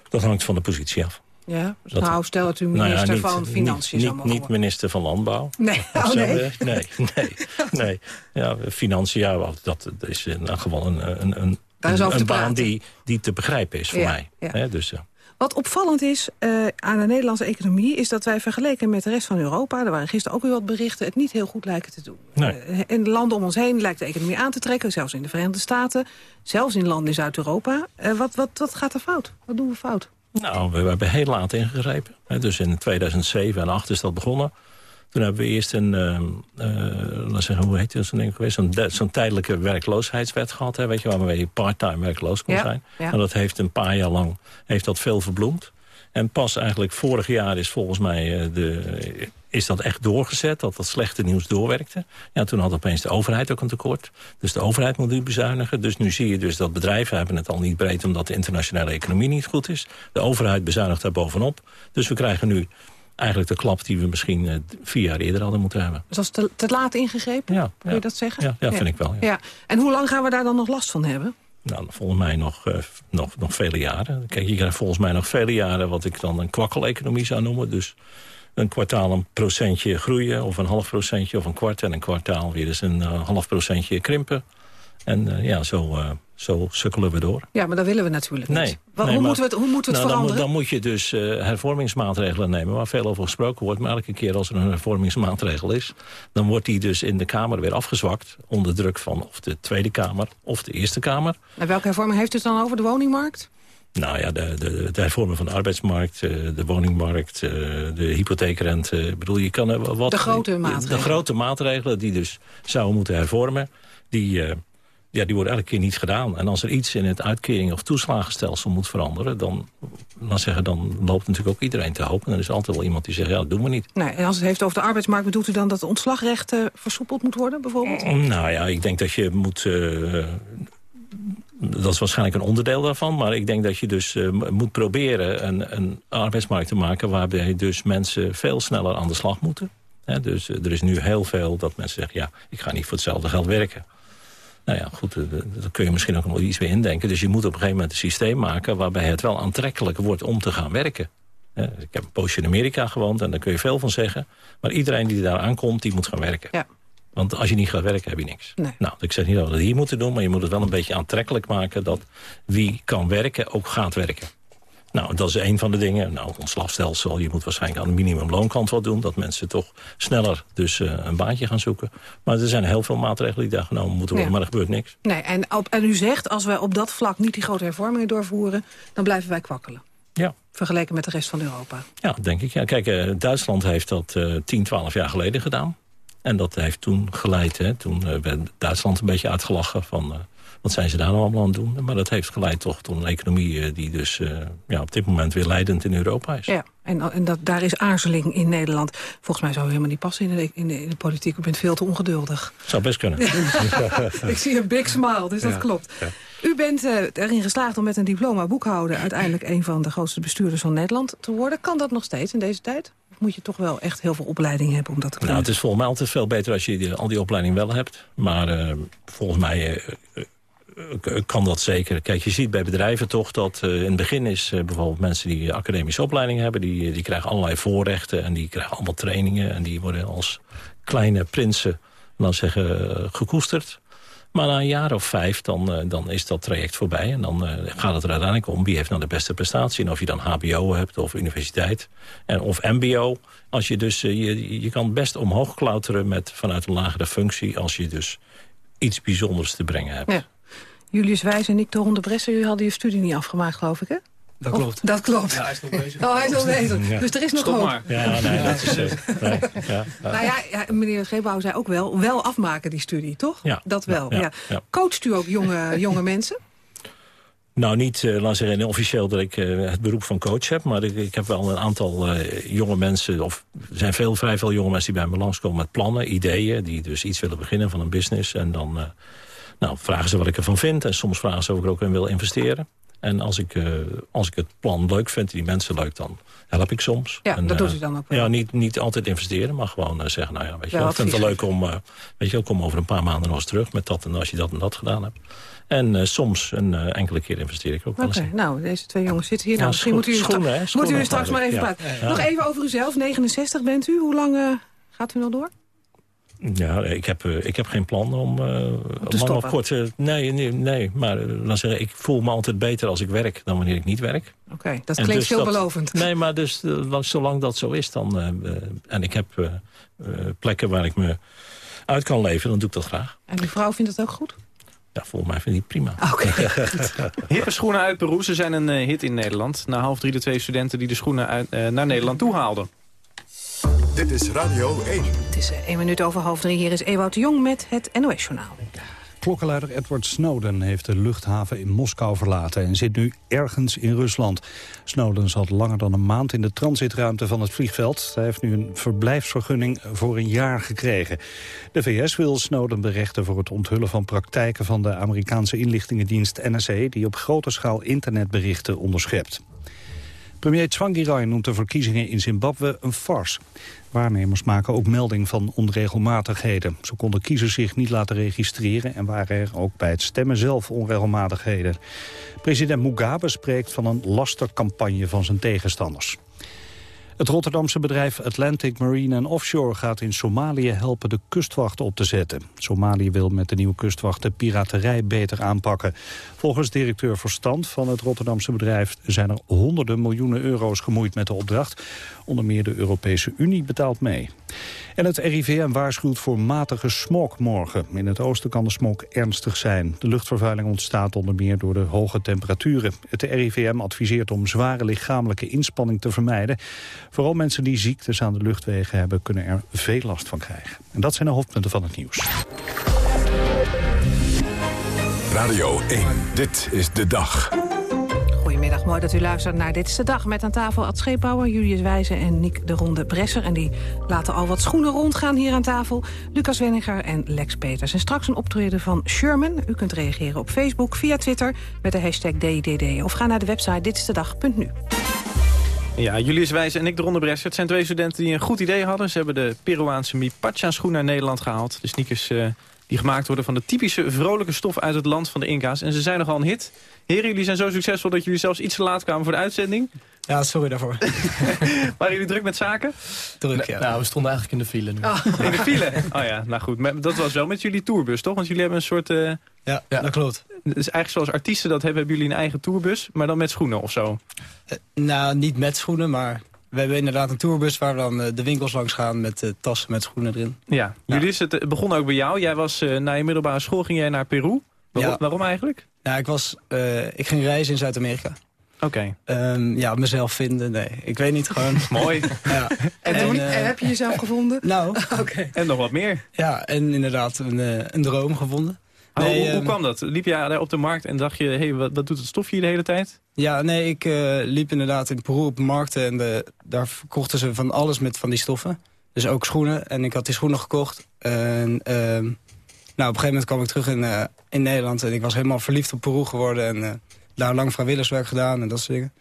Dat hangt van de positie af. Ja, dat, nou, stel dat u minister nou ja, niet, van Financiën niet, niet, niet minister van Landbouw. <laughs> Nee, oh, nee. nee, <laughs> nee, nee. Ja, Financiën, ja, dat is nou, gewoon een, een, een, een, een baan die, die te begrijpen is voor ja, mij. Ja. He, dus, ja. Wat opvallend is uh, aan de Nederlandse economie... is dat wij vergeleken met de rest van Europa... er waren gisteren ook weer wat berichten... het niet heel goed lijken te doen. Nee. Uh, in de landen om ons heen lijkt de economie aan te trekken. Zelfs in de Verenigde Staten. Zelfs in landen in Zuid-Europa. Uh, wat, wat, wat gaat er fout? Wat doen we fout? Nou, we hebben heel laat ingegrepen. Dus in 2007 en 2008 is dat begonnen. Toen hebben we eerst een, uh, uh, laten zeggen, hoe heet het zo'n ding geweest? Zo'n zo tijdelijke werkloosheidswet gehad, hè, weet je, waarmee je part-time werkloos kon ja, zijn. ja. En dat heeft een paar jaar lang heeft dat veel verbloemd. En pas eigenlijk vorig jaar is volgens mij uh, de, is dat echt doorgezet, dat dat slechte nieuws doorwerkte. Ja, toen had opeens de overheid ook een tekort. Dus de overheid moet nu bezuinigen. Dus nu zie je dus dat bedrijven hebben het al niet breed... omdat de internationale economie niet goed is. De overheid bezuinigt daar bovenop. Dus we krijgen nu eigenlijk de klap die we misschien uh, vier jaar eerder hadden moeten hebben. Dus dat is te, te laat ingegrepen? Ja, Wil je dat zeggen? Ja, ja, vind ik wel. Ja. En hoe lang gaan we daar dan nog last van hebben? Nou, volgens mij nog, uh, nog, nog vele jaren. Kijk, je krijgt volgens mij nog vele jaren wat ik dan een kwakkeleconomie zou noemen. Dus een kwartaal een procentje groeien, of een half procentje, of een kwart. En een kwartaal weer eens een uh, half procentje krimpen. En uh, ja, zo, zo sukkelen we door. Ja, maar dat willen we natuurlijk nee, niet. Wat, nee, hoe, maar, moeten we het, hoe moeten we het nou, veranderen? Dan, dan, moet je dus uh, hervormingsmaatregelen nemen... waar veel over gesproken wordt. Maar elke keer als er een hervormingsmaatregel is... dan wordt die dus in de Kamer weer afgezwakt... onder druk van of de Tweede Kamer of de Eerste Kamer. En welke hervorming heeft u het dan over? De woningmarkt? Nou ja, de, de, de hervorming van de arbeidsmarkt, de woningmarkt, de hypotheekrente. Ik bedoel, je kan wat... De grote maatregelen. De grote maatregelen die dus zouden moeten hervormen... die, ja, die worden elke keer niet gedaan. En als er iets in het uitkering- of toeslagenstelsel moet veranderen... dan, dan, zeggen, dan loopt natuurlijk ook iedereen te hoop. En er is altijd wel iemand die zegt, ja, dat doen we niet. En als het heeft over de arbeidsmarkt... bedoelt u dan dat het ontslagrecht uh, versoepeld moet worden, bijvoorbeeld? Nou ja, ik denk dat je moet... Uh, dat is waarschijnlijk een onderdeel daarvan. Maar ik denk dat je dus uh, moet proberen een, een arbeidsmarkt te maken... waarbij dus mensen veel sneller aan de slag moeten. He, dus uh, er is nu heel veel dat mensen zeggen... ja, ik ga niet voor hetzelfde geld werken. Nou ja, goed, uh, daar kun je misschien ook nog iets weer indenken. Dus je moet op een gegeven moment een systeem maken... waarbij het wel aantrekkelijk wordt om te gaan werken. Ik heb een poosje in Amerika gewoond en daar kun je veel van zeggen. Maar iedereen die daar aankomt, die moet gaan werken. Ja. Want als je niet gaat werken, heb je niks. Nee. Nou, ik zeg niet dat we het hier moeten doen... maar je moet het wel een beetje aantrekkelijk maken... dat wie kan werken, ook gaat werken. Nou, dat is een van de dingen. Nou, het ontslagstelsel, je moet waarschijnlijk aan de minimumloonkant wat doen... dat mensen toch sneller dus uh, een baantje gaan zoeken. Maar er zijn heel veel maatregelen die daar genomen moeten worden... Ja. maar er gebeurt niks. Nee, en, op, en u zegt, als we op dat vlak niet die grote hervormingen doorvoeren... dan blijven wij kwakkelen. Ja. Vergeleken met de rest van Europa. Ja, denk ik. Ja. Kijk, uh, Duitsland heeft dat uh, 10, 12 jaar geleden gedaan. En dat heeft toen geleid, hè, toen uh, werd Duitsland een beetje uitgelachen van... Wat zijn ze daar nou allemaal aan het doen? Maar dat heeft geleid toch tot een economie uh, die dus ja, op dit moment weer leidend in Europa is. Ja, en, en dat, daar is aarzeling in Nederland. Volgens mij zou u helemaal niet passen in de, in de, in de politiek. U bent veel te ongeduldig. Zou best kunnen. <laughs> Ik zie een big smile, dus dat klopt. Ja. U bent erin geslaagd om met een diploma boekhouder... uiteindelijk een van de grootste bestuurders van Nederland te worden. Kan dat nog steeds in deze tijd? moet je toch wel echt heel veel opleiding hebben om dat te kunnen. Nou, het is volgens mij altijd veel beter als je die, al die opleiding wel hebt. Maar uh, volgens mij uh, kan dat zeker. Kijk, je ziet bij bedrijven toch dat in het begin is bijvoorbeeld mensen die academische opleiding hebben, die, die krijgen allerlei voorrechten en die krijgen allemaal trainingen en die worden als kleine prinsen, dan zeggen, gekoesterd. Maar na een jaar of vijf, dan, dan is dat traject voorbij. En dan gaat het er uiteindelijk om wie heeft nou de beste prestatie. En of je dan hbo hebt of universiteit en, of mbo. Als je, dus, je, je kan best omhoog klauteren met, vanuit een lagere functie... als je dus iets bijzonders te brengen hebt. Ja. Julius Wijs en Nick de Ronde Bresser, jullie hadden je studie niet afgemaakt, geloof ik, hè? Dat klopt. dat klopt. Ja, hij is nog bezig. Oh, hij is nog bezig. Dus er is nog Stop hoop. maar. Ja, nee, dat is... Uh, nee, ja, Nou ja, ja meneer Scheepbouw zei ook wel, wel afmaken die studie, toch? Ja. Dat wel, Ja, ja. ja. Coacht u ook jonge, <laughs> jonge mensen? Nou, niet, uh, laat zeggen, officieel dat ik uh, het beroep van coach heb... maar ik, ik heb wel een aantal uh, jonge mensen... of er zijn veel, vrij veel jonge mensen die bij me langskomen met plannen, ideeën... die dus iets willen beginnen van een business. En dan nou, vragen ze wat ik ervan vind... en soms vragen ze of ik er ook in wil investeren. En als ik, uh, als ik het plan leuk vind, die mensen leuk, dan help ik soms. Ja, en, dat uh, doet u dan ook wel. Ja, niet, niet altijd investeren, maar gewoon uh, zeggen, nou ja, weet je Wel ik vind het wel leuk om, weet je wel, kom over een paar maanden nog eens terug met dat en als je dat en dat gedaan hebt. En soms een enkele keer investeer ik ook wel eens. nou, deze twee jongens zitten hier. Ja, nou, misschien moeten jullie, schoenen, hè, jullie schoenen straks maar even eigenlijk, praten. ja. Nog even over uzelf, 69 bent u. Hoe lang gaat u nog door? Ja, ik heb, eh, ik heb geen plan om uh, lang of stoppen? kort... eh, nee, nee, nee, maar eh, laat zeggen, ik voel me altijd beter als ik werk dan wanneer ik niet werk. Oké, dat En klinkt dus veelbelovend. nee, maar dus, eh, lang- zolang dat zo is, dan... eh, eh, en ik heb eh, eh, plekken waar ik me uit kan leven, dan doe ik dat graag. En uw vrouw vindt het ook goed? Ja, volgens mij vind ik het prima. Oké, <laughs> Hippe schoenen uit Peru, ze zijn een eh, hit in Nederland. Na half drie de twee studenten die de schoenen uit, eh, naar Nederland toe haalden. Dit is Radio 1. Het is eh, één minuut over half drie. Hier is Ewout de Jong met het NOS-journaal. Klokkenluider Edward Snowden heeft de luchthaven in Moskou verlaten... en zit nu ergens in Rusland. Snowden zat langer dan een maand in de transitruimte van het vliegveld. Hij heeft nu een verblijfsvergunning voor een jaar gekregen. De VS wil Snowden berechten voor het onthullen van praktijken... van de Amerikaanse inlichtingendienst NSA... die op grote schaal internetberichten onderschept. Premier Tsvangirai noemt de verkiezingen in Zimbabwe een farce. Waarnemers maken ook melding van onregelmatigheden. Zo konden kiezers zich niet laten registreren... en waren er ook bij het stemmen zelf onregelmatigheden. President Mugabe spreekt van een lastercampagne van zijn tegenstanders. Het Rotterdamse bedrijf Atlantic Marine and Offshore gaat in Somalië helpen de kustwacht op te zetten. Somalië wil met de nieuwe kustwacht de piraterij beter aanpakken. Volgens directeur Verstand van het Rotterdamse bedrijf zijn er honderden miljoenen euro's gemoeid met de opdracht. Onder meer de Europese Unie betaalt mee. En het RIVM waarschuwt voor matige smog morgen. In het oosten kan de smog ernstig zijn. De luchtvervuiling ontstaat onder meer door de hoge temperaturen. Het RIVM adviseert om zware lichamelijke inspanning te vermijden. Vooral mensen die ziektes aan de luchtwegen hebben... kunnen er veel last van krijgen. En dat zijn de hoofdpunten van het nieuws. Radio 1, dit is de dag. Goedemiddag, mooi dat u luistert naar Dit is de Dag. Met aan tafel Ad Scheepbouwer, Julius Wijzen en Nick de Ronde Bresser. En die laten al wat schoenen rondgaan hier aan tafel. Lucas Wenniger en Lex Peters. En straks een optreden van Sherman. U kunt reageren op Facebook, via Twitter met de hashtag DDD. Of ga naar de website ditistedag.nu. Ja, Julius Wijs en ik de Ronde Bresser. Het zijn twee studenten die een goed idee hadden. Ze hebben de Peruaanse Mipacha schoen naar Nederland gehaald. De sneakers eh, die gemaakt worden van de typische vrolijke stof uit het land van de Inca's. En ze zijn nogal een hit. Heren, jullie zijn zo succesvol dat jullie zelfs iets te laat kwamen voor de uitzending. Ja, sorry daarvoor. <laughs> Waren jullie druk met zaken? Druk, ja. Nou, we stonden eigenlijk in de file nu. In de file? Oh ja, nou goed. Maar dat was wel met jullie tourbus, toch? Want jullie hebben een soort... eh, Ja, dat klopt. Het is eigenlijk zoals artiesten dat hebben, hebben jullie een eigen tourbus, maar dan met schoenen of zo. Nou, niet met schoenen, maar we hebben inderdaad een tourbus... waar we dan eh, de winkels langs gaan met eh, tassen met schoenen erin. Ja, jullie is het het begon ook bij jou. Jij was eh, na je middelbare school ging jij naar Peru. Waarom, Ja. waarom eigenlijk? Ja, ik, was, eh, ik ging reizen in Zuid-Amerika. Oké. Ehm, ja, mezelf vinden, nee. Ik weet niet, gewoon... <laughs> Mooi. Ja. En, toen, eh, en heb je jezelf gevonden? <laughs> Nou. Oké. En nog wat meer. Ja, en inderdaad een, eh, een droom gevonden. Oh, Nee, hoe, hoe ehm, kwam dat? Liep jij daar op de markt en dacht je, hé, hey, wat, wat doet het stofje hier de hele tijd? Ja, nee, ik eh, liep inderdaad in Peru op de markten... en de, daar verkochten ze van alles met van die stoffen. Dus ook schoenen. En ik had die schoenen gekocht. En ehm, nou, op een gegeven moment kwam ik terug in, eh, in Nederland... en ik was helemaal verliefd op Peru geworden... en eh, daar lang vrijwilligerswerk gedaan en dat soort dingen.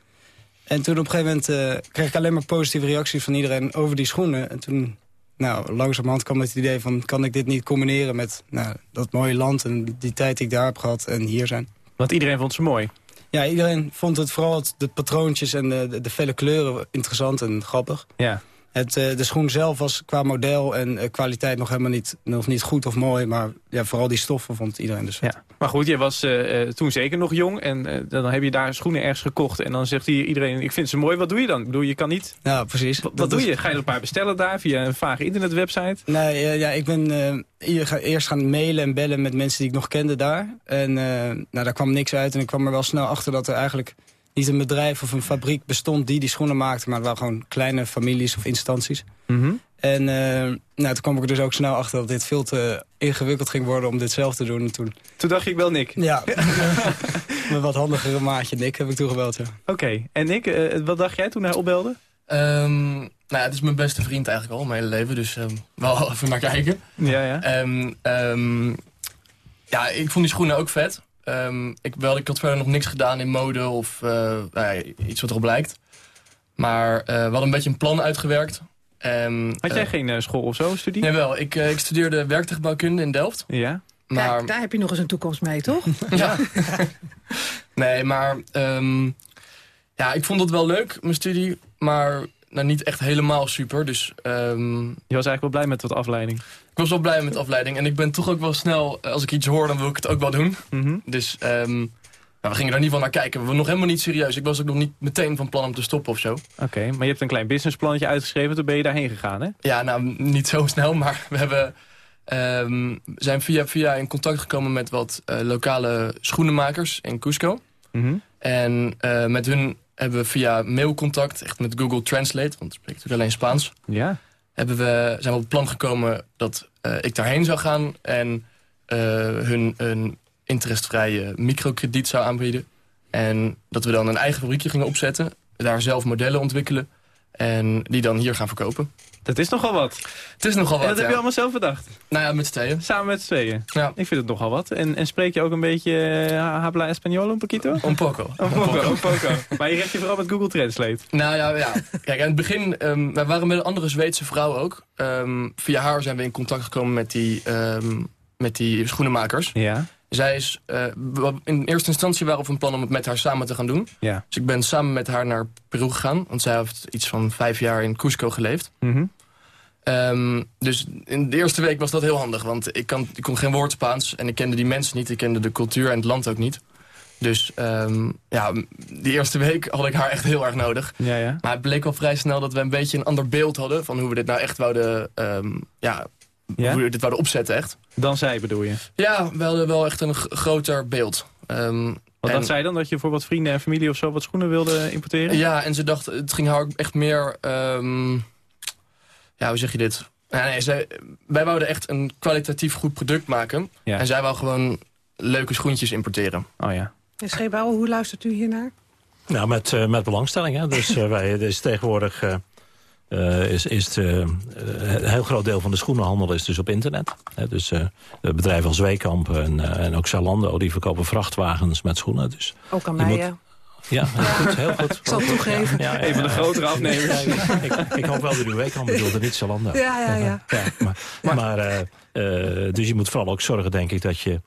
En toen op een gegeven moment eh, kreeg ik alleen maar positieve reacties van iedereen over die schoenen. En toen nou, langzamerhand kwam het idee van... kan ik dit niet combineren met nou, dat mooie land en die tijd die ik daar heb gehad en hier zijn. Want iedereen vond ze mooi? Ja, iedereen vond het vooral het, de patroontjes en de, de, de felle kleuren interessant en grappig. Ja. Het, eh, de schoen zelf was qua model en eh, kwaliteit nog helemaal niet, nog niet goed of mooi. Maar ja, vooral die stoffen vond iedereen dus vet. Ja. Maar goed, je was eh, toen zeker nog jong. En dan heb je daar schoenen ergens gekocht. En dan zegt hier iedereen, ik vind ze mooi. Wat doe je dan? Ik bedoel, je kan niet... Ja, precies. Wat, wat doe je? Ga je er een paar bestellen daar via een vage internetwebsite? Nee, ja, ik ben eerst gaan mailen en bellen met mensen die ik nog kende daar. En nou, daar kwam niks uit. En ik kwam er wel snel achter dat er eigenlijk niet een bedrijf of een fabriek bestond die die schoenen maakte. Maar waren gewoon kleine families of instanties. Mhm. En eh, nou, toen kwam ik er dus ook snel achter dat dit veel te ingewikkeld ging worden om dit zelf te doen. En toen, Toen dacht ik wel Nick. ja, <laughs> <laughs> mijn wat handigere maatje Nick heb ik toegebeld. Ja. Oké, en Nick, eh, wat dacht jij toen hij opbelde? Ehm, nou het is mijn beste vriend eigenlijk al, mijn hele leven. Dus ehm, wel <laughs> even naar kijken. Ja, ja. Ehm, ehm, ja, ik vond die schoenen ook vet. Ehm, ik, wel, ik had verder nog niks gedaan in mode of eh, nou ja, iets wat erop lijkt. Maar eh, we hadden een beetje een plan uitgewerkt. Ehm, Had jij eh, geen school of zo, studie? Jawel, ik, eh, ik studeerde werktuigbouwkunde in Delft. Ja. Maar, Kijk, daar heb je nog eens een toekomst mee, toch? <laughs> ja. <laughs> nee, maar ehm, ja, ik vond het wel leuk, mijn studie. Maar nou, niet echt helemaal super. Dus, ehm, Je was eigenlijk wel blij met wat afleiding. ik was wel blij met de afleiding. En ik ben toch ook wel snel, eh, als ik iets hoor, dan wil ik het ook wel doen. Mhm. Dus ehm, nou, we gingen daar niet van naar kijken. We waren nog helemaal niet serieus. Ik was ook nog niet meteen van plan om te stoppen of zo. Oké, maar je hebt een klein businessplannetje uitgeschreven. Toen ben je daarheen gegaan, hè? Ja, nou, niet zo snel, maar <laughs> we hebben, ehm, zijn via via in contact gekomen met wat eh, lokale schoenenmakers in Cusco. Mhm. En eh, met hun hebben we via mailcontact, echt met Google Translate, want ik spreek natuurlijk alleen Spaans, Ja. hebben we, zijn we op het plan gekomen dat eh, ik daarheen zou gaan en eh, hun een interestvrije microkrediet zou aanbieden. En dat we dan een eigen fabriekje gingen opzetten, daar zelf modellen ontwikkelen en die dan hier gaan verkopen. Dat is nogal wat. Het is nogal wat, En dat heb je allemaal zelf bedacht? Nou ja, met z'n tweeën. Samen met z'n tweeën? Ja. Ik vind het nogal wat. En, en spreek je ook een beetje uh, habla español un poquito? Un poco. <laughs> Un poco, un poco. maar je redt je vooral met Google Translate? Nou ja, ja. kijk, aan het begin, um, wij waren met een andere Zweedse vrouw ook. Um, via haar zijn we in contact gekomen met die, um, met die schoenenmakers. Ja. Zij is, uh, in eerste instantie waren we van plan om het met haar samen te gaan doen. Ja. Dus ik ben samen met haar naar Peru gegaan. Want zij heeft iets van vijf jaar in Cusco geleefd. Mm -hmm. Um, dus in de eerste week was dat heel handig. Want ik, kan, ik kon geen woord Spaans. En ik kende die mensen niet. Ik kende de cultuur en het land ook niet. Dus um, ja, die eerste week had ik haar echt heel erg nodig. Ja, ja. Maar het bleek al vrij snel dat we een beetje een ander beeld hadden... van hoe we dit nou echt wouden, um, ja, ja? hoe we dit wouden opzetten echt. Dan zij bedoel je? Ja, we hadden wel echt een groter beeld. Um, wat dacht zij dan? Dat je voor wat vrienden en familie of zo wat schoenen wilde importeren? Ja, en ze dacht, het ging haar ook echt meer... ja, hoe zeg je dit? Ja, nee, zij, wij wouden echt een kwalitatief goed product maken. Ja. En zij wou gewoon leuke schoentjes importeren. Oh ja. En Scheepbouwer, hoe luistert u hiernaar? Nou, met, uh, met belangstelling. Hè? Dus uh, <laughs> wij, dus tegenwoordig uh, is, is het, een heel groot deel van de schoenenhandel is dus op internet. Hè? Dus bedrijven als Weekamp en, en ook Zalando, die verkopen vrachtwagens met schoenen. Dus ook aan mij, moet, ja, heel goed, heel goed. Ik zal het toegeven. Ja, een van de grotere afnemers. Ja, ik, ik, hoop wel dat u Weekamp bedoelde, niet Zalando. Ja, ja, ja. ja maar, maar, maar dus je moet vooral ook zorgen, denk ik, dat je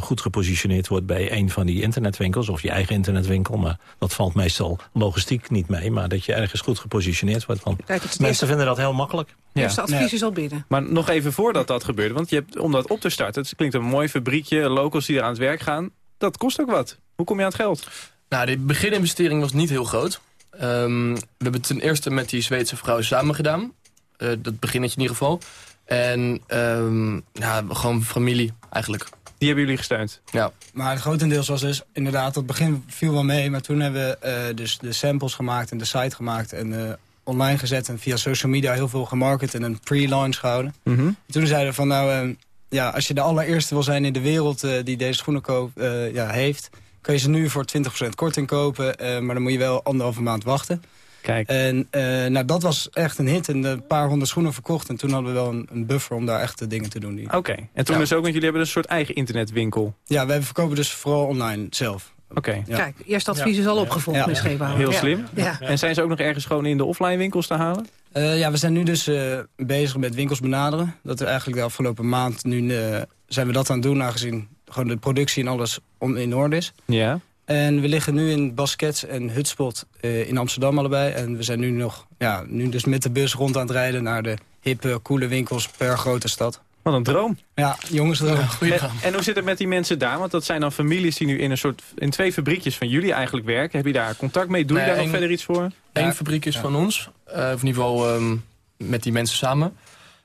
goed gepositioneerd wordt bij een van die internetwinkels of je eigen internetwinkel. Maar dat valt meestal logistiek niet mee, maar dat je ergens goed gepositioneerd wordt. Want Kijk, mensen vinden dat heel makkelijk. Het eerste advies ja. is al binnen. Maar nog even voordat dat gebeurde, want je hebt, om dat op te starten, het klinkt een mooi fabriekje, locals die er aan het werk gaan, dat kost ook wat. Hoe kom je aan het geld? Nou, de begininvestering was niet heel groot. Um, we hebben het ten eerste met die Zweedse vrouw samen gedaan. Uh, dat beginnetje in ieder geval. En um, ja, gewoon familie eigenlijk. Die hebben jullie gesteund? Ja. Maar grotendeels was dus inderdaad, het begin viel wel mee. Maar toen hebben we uh, dus de samples gemaakt en de site gemaakt en uh, online gezet. En via social media heel veel gemarket en een pre-launch gehouden. Mm -hmm. Toen zeiden we van nou, uh, ja, als je de allereerste wil zijn in de wereld die deze schoenen koop, ja, heeft kan je ze nu voor 20% korting kopen. Uh, maar dan moet je wel anderhalve maand wachten. Kijk. En uh, nou, dat was echt een hit. En een paar honderd schoenen verkocht. En toen hadden we wel een, een buffer om daar echte dingen te doen. Oké. Okay. En toen ja. dus ook, want jullie hebben een soort eigen internetwinkel. Ja, wij verkopen dus vooral online zelf. Oké. Okay. Ja. Kijk, eerst advies is al opgevolgd, ja. Heel slim. En zijn ze ook nog ergens gewoon in de offline winkels te halen? Uh, ja, we zijn nu dus uh, bezig met winkels benaderen. Dat er eigenlijk de afgelopen maand nu uh, zijn we dat aan het doen... aangezien gewoon de productie en alles on, in orde is. Ja. En we liggen nu in Baskets en Hutspot in Amsterdam allebei. En we zijn nu nog ja, nu dus met de bus rond aan het rijden... naar de hippe, coole winkels per grote stad. Wat een droom. Ja, jongensdroom. Ja, en, en hoe zit het met die mensen daar? Want dat zijn dan families die nu in een soort in twee fabriekjes van jullie eigenlijk werken. Heb je daar contact mee? Doe je daar nog verder iets voor? Eén ja. fabriek is van ons. Uh, of in ieder geval um, met die mensen samen.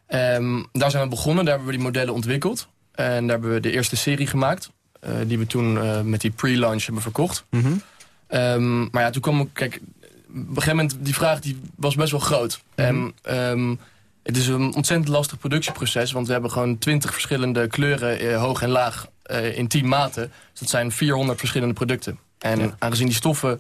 Um, daar zijn we begonnen. Daar hebben we die modellen ontwikkeld. En daar hebben we de eerste serie gemaakt. Uh, die we toen uh, met die pre-launch hebben verkocht. Mm -hmm. um, maar ja, toen kwam... Kijk, op een gegeven moment, die vraag die was best wel groot. Mhm. Mm -hmm. Het is een ontzettend lastig productieproces, want we hebben gewoon 20 verschillende kleuren, eh, hoog en laag, eh, in 10 maten. Dus dat zijn 400 verschillende producten. En ja. aangezien die stoffen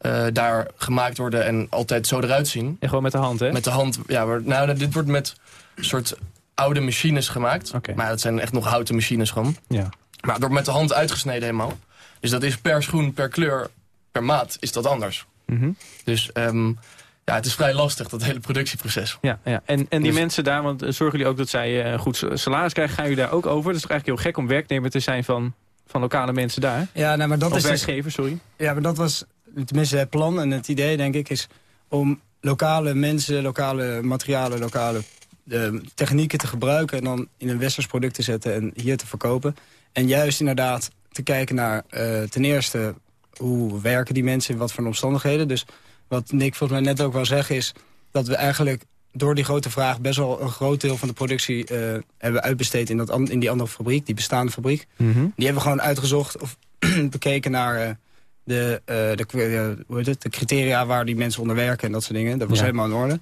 uh, daar gemaakt worden en altijd zo eruit zien... En gewoon met de hand, hè? Met de hand, ja. Nou, dit wordt met een soort oude machines gemaakt. Okay. Maar dat zijn echt nog houten machines gewoon. Ja. Maar wordt met de hand uitgesneden helemaal. Dus dat is per schoen, per kleur, per maat is dat anders. Mm -hmm. Dus... Um, ja, het is vrij lastig, dat hele productieproces. Ja, ja. En, en die dus... mensen daar, want zorgen jullie ook dat zij een goed salaris krijgen? Gaan jullie daar ook over? Het is toch eigenlijk heel gek om werknemer te zijn van, van lokale mensen daar? Ja, nou, maar dat of is werkgever, sorry. Ja, maar dat was tenminste het plan en het idee, denk ik, is om lokale mensen, lokale materialen, lokale uh, technieken te gebruiken... en dan in een westers product te zetten en hier te verkopen. En juist inderdaad te kijken naar uh, ten eerste hoe werken die mensen in wat voor omstandigheden. Dus wat Nick volgens mij net ook wel zegt is... dat we eigenlijk door die grote vraag best wel een groot deel van de productie uh, hebben uitbesteed in, dat in die andere fabriek, die bestaande fabriek. Mm -hmm. Die hebben we gewoon uitgezocht of <clears throat> bekeken naar uh, de, de, hoe heet het, de criteria waar die mensen onder werken en dat soort dingen. Dat was Ja. helemaal in orde.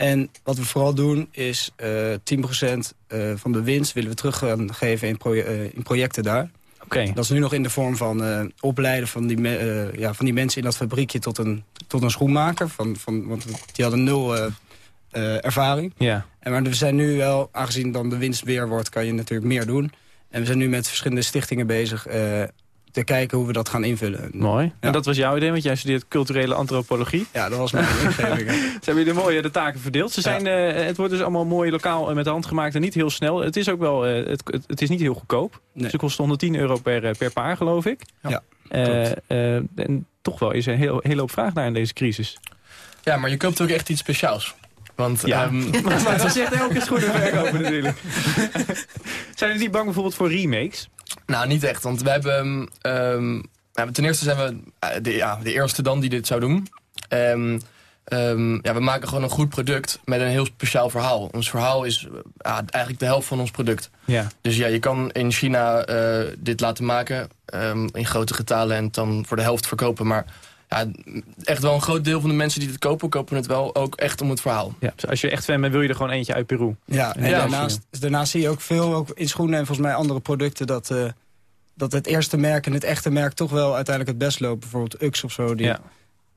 En wat we vooral doen is eh 10% eh, van de winst willen we terug gaan geven in, proje- eh, in projecten daar. Oké. Dat is nu nog in de vorm van opleiden van die, ja, van die mensen in dat fabriekje tot een, tot een schoenmaker. Van, van, want die hadden nul ervaring. Ja. En maar we zijn nu wel, aangezien dan de winst weer wordt, kan je natuurlijk meer doen. En we zijn nu met verschillende stichtingen bezig te kijken hoe we dat gaan invullen. Mooi. En dat was jouw idee, want jij studeert culturele antropologie. Ja, dat was mijn <laughs> ingeving. Ze hebben jullie mooi eh, de taken verdeeld. Ze zijn, eh, het wordt dus allemaal mooi lokaal eh, met de hand gemaakt en niet heel snel. Het is ook wel, eh, het, het, is niet heel goedkoop. Nee. Ze kosten 110 euro per, per paar, geloof ik. Ja, Eh, eh, en toch wel is er een heel, hele hoop vraag naar in deze crisis. Ja, maar je koopt ook echt iets speciaals. Want, Ja, ehm, <laughs> maar dat zegt elke schoenenverkoper natuurlijk. <laughs> zijn jullie niet bang bijvoorbeeld voor remakes? Nou, niet echt, want we hebben... ehm, nou, ten eerste zijn we eh, de, ja, de eerste dan die dit zou doen. Ehm, ehm, ja, we maken gewoon een goed product met een heel speciaal verhaal. Ons verhaal is eh, ja, eigenlijk de helft van ons product. Ja. Dus ja, je kan in China eh, dit laten maken ehm, in grote getalen en het dan voor de helft verkopen. Maar ja, echt wel een groot deel van de mensen die het kopen, kopen het wel ook echt om het verhaal. Ja, dus als je echt fan bent, wil je er gewoon eentje uit Peru. Ja, en Ja, daarnaast, daarnaast zie je ook veel ook in schoenen en volgens mij andere producten... dat, eh, dat het eerste merk en het echte merk toch wel uiteindelijk het best loopt. Bijvoorbeeld Ux of zo. Die, Ja.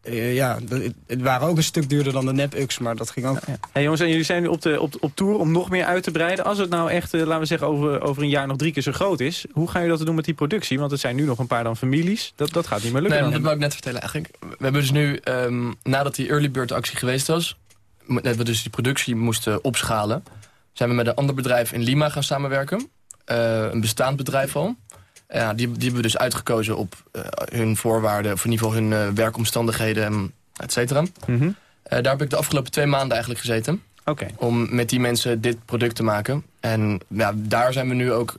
Eh, ja, het waren ook een stuk duurder dan de nep-Ux, maar dat ging ook... Hey jongens, en jullie zijn nu op, de, op, op tour om nog meer uit te breiden. Als het nou echt, eh, laten we zeggen, over, over een jaar nog drie keer zo groot is... hoe gaan jullie dat doen met die productie? Want het zijn nu nog een paar dan families. Dat, dat gaat niet meer lukken. Nee, dan. dat wou ik net vertellen eigenlijk. We hebben dus nu, ehm, nadat die early bird actie geweest was... dat we dus die productie moesten opschalen... zijn we met een ander bedrijf in Lima gaan samenwerken. Eh, een bestaand bedrijf al. Ja, die, die hebben we dus uitgekozen op eh, hun voorwaarden... of in ieder geval hun eh, werkomstandigheden, en et cetera. Mhm. Eh, daar heb ik de afgelopen twee maanden eigenlijk gezeten. Oké. Om met die mensen dit product te maken. En ja, daar zijn we nu ook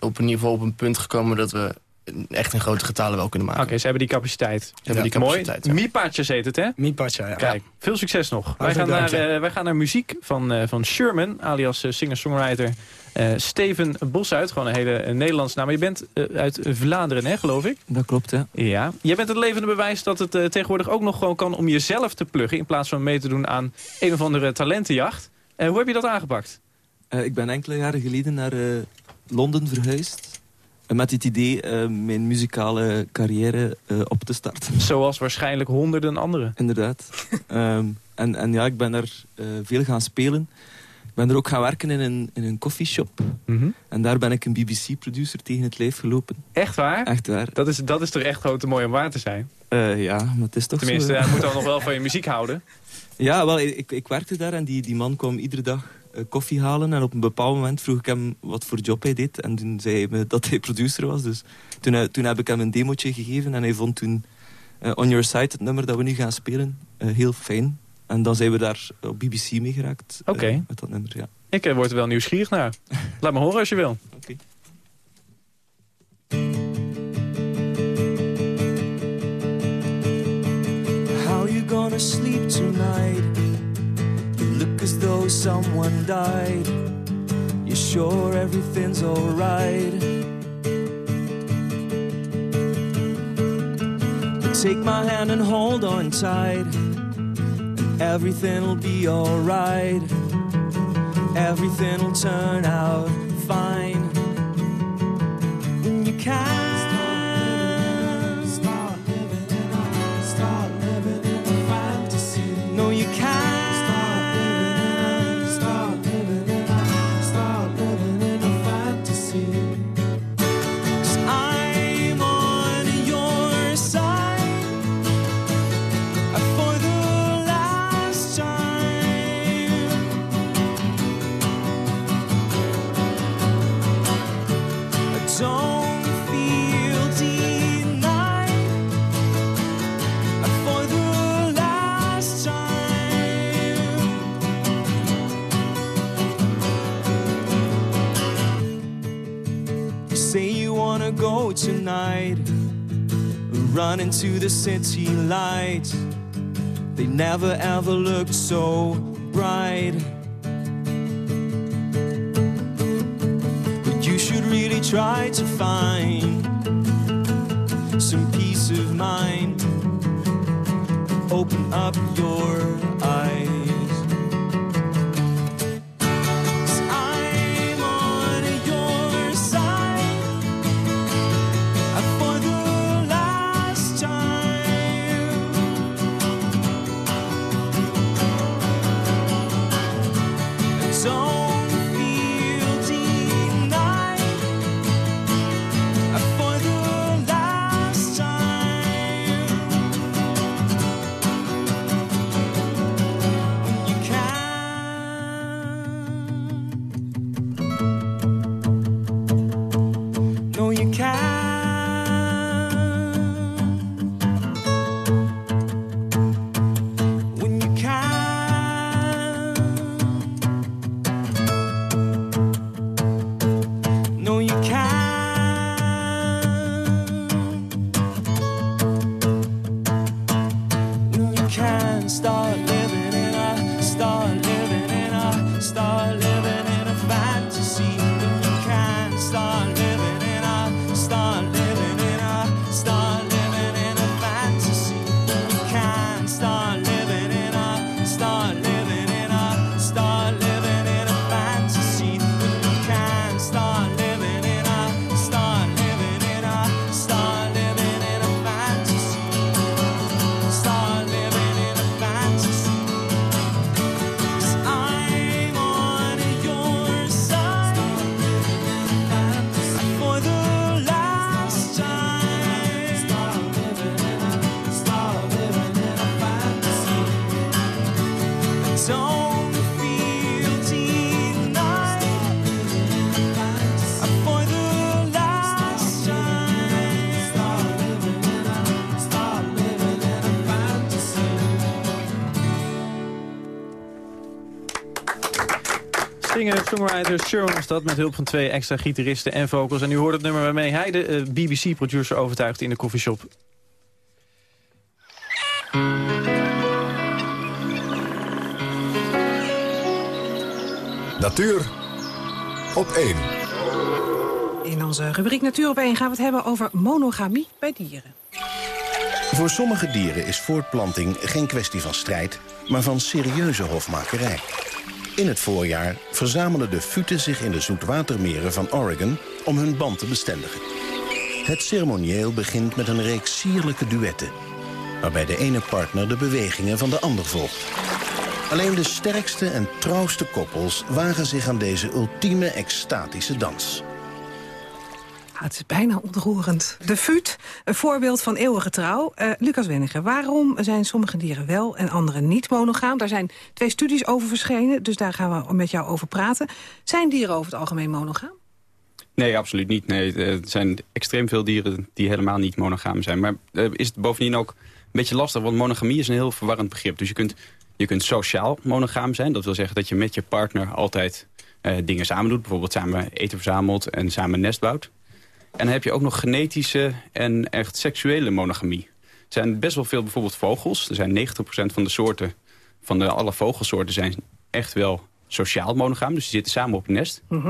op een niveau op een punt gekomen... dat we echt in grote getalen wel kunnen maken. Oké, ze hebben die capaciteit. Ze hebben die capaciteit, ja. Mooi. Miepatjes heet het, hè? Miepatja, ja. Kijk, veel succes nog. Wij gaan, naar, ja. eh, wij gaan naar muziek van, eh, van Sherman, alias eh, singer-songwriter eh, Steven Bosuit. Gewoon een hele Nederlandse naam. Maar je bent uit Vlaanderen, hè, geloof ik? Dat klopt, hè. Ja. Jij bent het levende bewijs dat het tegenwoordig ook nog gewoon kan om jezelf te pluggen... in plaats van mee te doen aan een of andere talentenjacht. Hoe heb je dat aangepakt? Eh, ik ben enkele jaren geleden naar eh, Londen verhuisd. Met het idee eh, mijn muzikale carrière eh, op te starten. Zoals waarschijnlijk honderden anderen. Inderdaad. <laughs> Ehm, en, en ja, ik ben daar eh, veel gaan spelen. ben er ook gaan werken in een, in een coffeeshop. Mhm. En daar ben ik een BBC-producer tegen het lijf gelopen. Echt waar? Echt waar. Dat is, dat is toch echt grote mooi om waar te zijn? Ja, maar het is toch Tenminste, zo. hij moet dan nog wel <laughs> van je muziek houden. Ja, wel, ik, ik werkte daar en die, die man kwam iedere dag koffie halen. En op een bepaald moment vroeg ik hem wat voor job hij deed. En toen zei hij me dat hij producer was. Dus toen, eh, toen heb ik hem een demootje gegeven. En hij vond toen eh, On Your Side, het nummer dat we nu gaan spelen, eh, heel fijn. En dan zijn we daar op BBC mee geraakt. eh, met dat nummer, ja. Ik eh, word er wel nieuwsgierig naar. Laat me horen als je wil. Oké. How you gonna sleep tonight? As though someone died. You're sure everything's alright? Take my hand and hold on tight, and everything'll be alright. Everything'll turn out fine you can. Go tonight, run into the city lights. They never ever looked so bright. But you should really try to find some peace of mind. Open up your eyes. You can. Singer-songwriter Sharon was dat met hulp van twee extra gitaristen en vocals. En u hoort het nummer waarmee hij de eh, BBC-producer overtuigt in de koffieshop. Natuur op 1. In onze rubriek Natuur op 1 gaan we het hebben over monogamie bij dieren. Voor sommige dieren is voortplanting geen kwestie van strijd, maar van serieuze hofmakerij. In het voorjaar verzamelen de futen zich in de zoetwatermeren van Oregon om hun band te bestendigen. Het ceremonieel begint met een reeks sierlijke duetten, waarbij de ene partner de bewegingen van de ander volgt. Alleen de sterkste en trouwste koppels wagen zich aan deze ultieme extatische dans. Het is bijna ontroerend. De FUT, een voorbeeld van eeuwige trouw. Uh, Lucas Wenniger, waarom zijn sommige dieren wel en andere niet monogaam? Daar zijn twee studies over verschenen, dus daar gaan we met jou over praten. Zijn dieren over het algemeen monogaam? Nee, absoluut niet. Nee, er zijn extreem veel dieren die helemaal niet monogaam zijn. Maar uh, is het bovendien ook een beetje lastig, want monogamie is een heel verwarrend begrip. Dus je kunt, je kunt sociaal monogaam zijn. Dat wil zeggen dat je met je partner altijd dingen samen doet. Bijvoorbeeld samen eten verzamelt en samen nest bouwt. En dan heb je ook nog genetische en echt seksuele monogamie. Er zijn best wel veel bijvoorbeeld vogels. Er zijn 90% van de soorten, van de, alle vogelsoorten zijn echt wel sociaal monogaam. Dus die zitten samen op een nest. Mhm.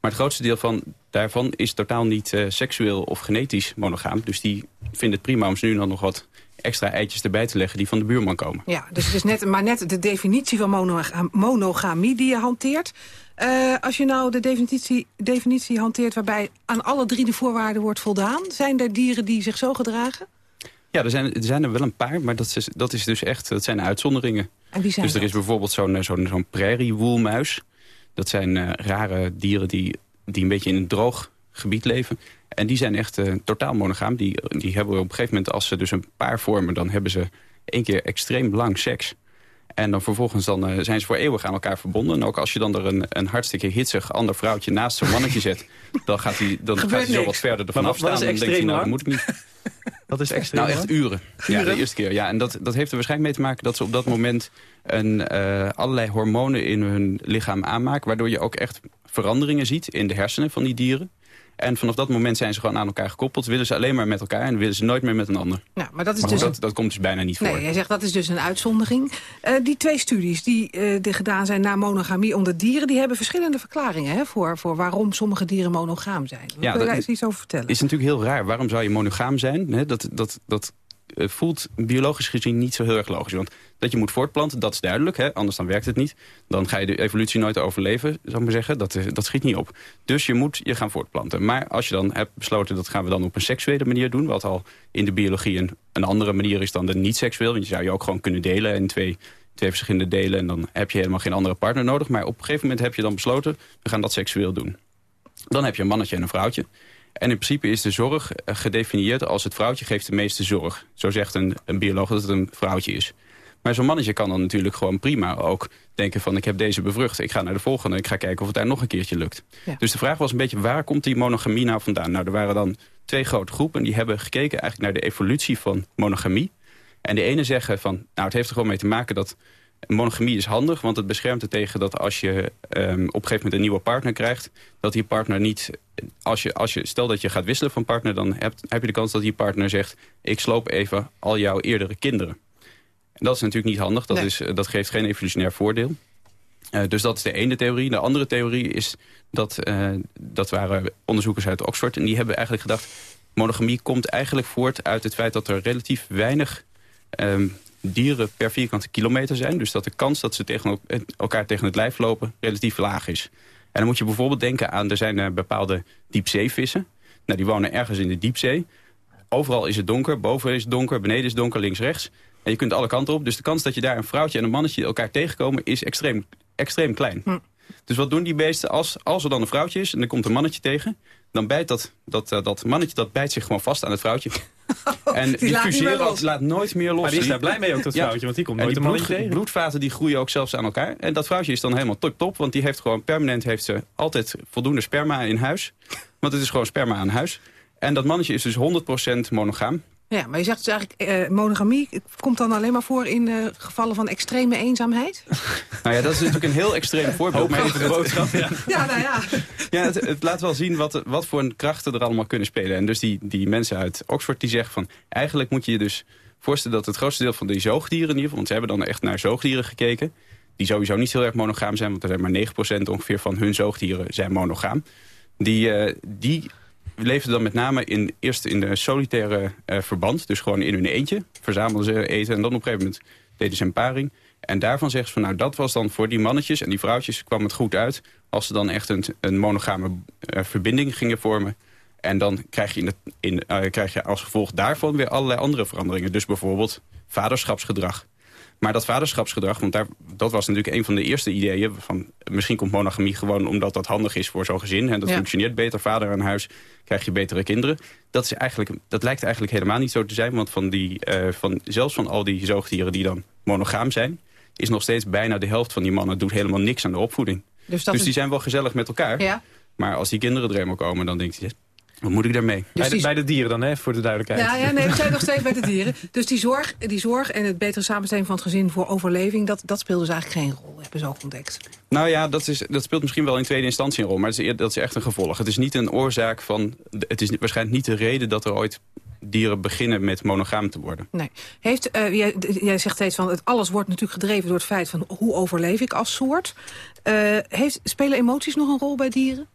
Maar het grootste deel van, daarvan is totaal niet uh, seksueel of genetisch monogaam. Dus die vinden het prima om ze nu dan nog wat extra eitjes erbij te leggen die van de buurman komen. Ja, dus het is net, maar net de definitie van monogamie die je hanteert. Uh, als je nou de definitie, definitie hanteert waarbij aan alle drie de voorwaarden wordt voldaan... zijn er dieren die zich zo gedragen? Ja, er zijn, er zijn er wel een paar, maar dat is, dat is dus echt dat zijn uitzonderingen. En wie zijn dus er dat? is bijvoorbeeld zo'n zo'n zo'n prairiewoelmuis. Dat zijn uh, rare dieren die, die een beetje in een droog gebied leven. En die zijn echt uh, totaal monogaam. Die, die hebben op een gegeven moment, als ze dus een paar vormen... dan hebben ze één keer extreem lang seks. En dan vervolgens dan, uh, zijn ze voor eeuwig aan elkaar verbonden. En ook als je dan er een, een hartstikke hitsig ander vrouwtje naast zo'n mannetje zet... <laughs> dan gaat hij, dan gaat hij zo wat verder ervan afstaan. Is dan denkt hij, nou, dat moet ik niet. <laughs> Dat is extreem. Nou, echt uren. Ja, de eerste keer. Ja, en dat, dat heeft er waarschijnlijk mee te maken dat ze op dat moment een, uh, allerlei hormonen in hun lichaam aanmaken. Waardoor je ook echt veranderingen ziet in de hersenen van die dieren. En vanaf dat moment zijn ze gewoon aan elkaar gekoppeld. Willen ze alleen maar met elkaar en willen ze nooit meer met een ander. Ja, maar dat, is maar dus dat, dat komt dus bijna niet voor. Nee, jij zegt dat is dus een uitzondering. Uh, die twee studies die, uh, die gedaan zijn naar monogamie onder dieren... die hebben verschillende verklaringen hè, voor, voor waarom sommige dieren monogaam zijn. Ja, Kun je daar iets over vertellen? is natuurlijk heel raar. Waarom zou je monogaam zijn? Dat, dat, dat voelt biologisch gezien niet zo heel erg logisch. Want dat je moet voortplanten, dat is duidelijk. Hè? Anders dan werkt het niet. Dan ga je de evolutie nooit overleven, zou ik maar zeggen. Dat, dat schiet niet op. Dus je moet je gaan voortplanten. Maar als je dan hebt besloten, dat gaan we dan op een seksuele manier doen... wat al in de biologie een, een andere manier is dan de niet-seksueel. Want je zou je ook gewoon kunnen delen in twee, twee verschillende delen... en dan heb je helemaal geen andere partner nodig. Maar op een gegeven moment heb je dan besloten, we gaan dat seksueel doen. Dan heb je een mannetje en een vrouwtje. En in principe is de zorg gedefinieerd als het vrouwtje geeft de meeste zorg. Zo zegt een, een bioloog dat het een vrouwtje is. Maar zo'n mannetje kan dan natuurlijk gewoon prima ook denken van... ik heb deze bevrucht, ik ga naar de volgende... ik ga kijken of het daar nog een keertje lukt. Ja. Dus de vraag was een beetje, waar komt die monogamie nou vandaan? Nou, er waren dan twee grote groepen... en die hebben gekeken eigenlijk naar de evolutie van monogamie. En de ene zeggen van, nou, het heeft er gewoon mee te maken... dat monogamie is handig, want het beschermt er tegen dat als je um, op een gegeven moment een nieuwe partner krijgt... dat die partner niet... Als je, als je, stel dat je gaat wisselen van partner, dan heb, heb je de kans dat die partner zegt... ik sloop even al jouw eerdere kinderen. En dat is natuurlijk niet handig, dat, nee. is, dat geeft geen evolutionair voordeel. Uh, dus dat is de ene theorie. De andere theorie is dat, uh, dat waren onderzoekers uit Oxford... en die hebben eigenlijk gedacht... monogamie komt eigenlijk voort uit het feit dat er relatief weinig... Um, dieren per vierkante kilometer zijn. Dus dat de kans dat ze tegen elkaar tegen het lijf lopen relatief laag is. En dan moet je bijvoorbeeld denken aan, er zijn uh, bepaalde diepzeevissen. Nou, die wonen ergens in de diepzee. Overal is het donker, boven is het donker, beneden is het donker, links, rechts. En je kunt alle kanten op. Dus de kans dat je daar een vrouwtje en een mannetje elkaar tegenkomen is extreem, extreem klein. Hm. Dus wat doen die beesten als, als er dan een vrouwtje is en er komt een mannetje tegen... dan bijt dat, dat, uh, dat mannetje dat bijt zich gewoon vast aan het vrouwtje. <laughs> en die, die fuseren laat nooit meer los. Maar die is daar blij mee ook, dat vrouwtje, ja. want die komt nooit en die bloed, tegen. bloedvaten die groeien ook zelfs aan elkaar. En dat vrouwtje is dan helemaal top top, want die heeft gewoon permanent heeft ze altijd voldoende sperma in huis. Want het is gewoon sperma aan huis. En dat mannetje is dus 100% monogaam. Ja, maar je zegt dus eigenlijk, uh, monogamie komt dan alleen maar voor in uh, gevallen van extreme eenzaamheid? <laughs> nou ja, dat is natuurlijk een heel extreem <laughs> voorbeeld. Maar even de boodschap, ja. <laughs> ja, nou ja. ja het, het, laat wel zien wat, wat voor krachten er allemaal kunnen spelen. En dus die, die mensen uit Oxford die zeggen van... eigenlijk moet je je dus voorstellen dat het grootste deel van die zoogdieren... in ieder geval, want ze hebben dan echt naar zoogdieren gekeken... die sowieso niet heel erg monogaam zijn... want er zijn maar 9% ongeveer van hun zoogdieren zijn monogaam. Die, uh, die leefden dan met name in, eerst in de solitaire uh, verband. Dus gewoon in hun eentje. Verzamelden ze eten en dan op een gegeven moment deden ze een paring. En daarvan zeggen ze van nou dat was dan voor die mannetjes en die vrouwtjes kwam het goed uit. Als ze dan echt een, een monogame uh, verbinding gingen vormen. En dan krijg je, in in, uh, krijg je als gevolg daarvan weer allerlei andere veranderingen. Dus bijvoorbeeld vaderschapsgedrag. Maar dat vaderschapsgedrag, want daar, dat was natuurlijk een van de eerste ideeën... van misschien komt monogamie gewoon omdat dat handig is voor zo'n gezin. En dat Ja. functioneert beter, vader aan huis, krijg je betere kinderen. Dat, is eigenlijk, dat lijkt eigenlijk helemaal niet zo te zijn. Want van die, eh, van, zelfs van al die zoogdieren die dan monogaam zijn... is nog steeds bijna de helft van die mannen doet helemaal niks aan de opvoeding. Dus dus die is- zijn wel gezellig met elkaar. Ja. Maar als die kinderen er eenmaal komen, dan denkt hij... wat moet ik daarmee? bij, de, bij de dieren dan, hè, voor de duidelijkheid. Ja, ja, nee, we zijn nog steeds bij de <laughs> dieren. Dus die zorg, die zorg en het betere samenstelling van het gezin voor overleving... dat, dat speelt dus eigenlijk geen rol, hebben ze ook ontdekt. Nou ja, dat, is, dat speelt misschien wel in tweede instantie een rol. Maar dat is, dat is echt een gevolg. Het is niet een oorzaak van... Het is waarschijnlijk niet de reden dat er ooit dieren beginnen met monogaam te worden. Nee. Heeft, eh, jij, jij zegt steeds van het alles wordt natuurlijk gedreven door het feit van hoe overleef ik als soort. Eh, heeft, spelen emoties nog een rol bij dieren?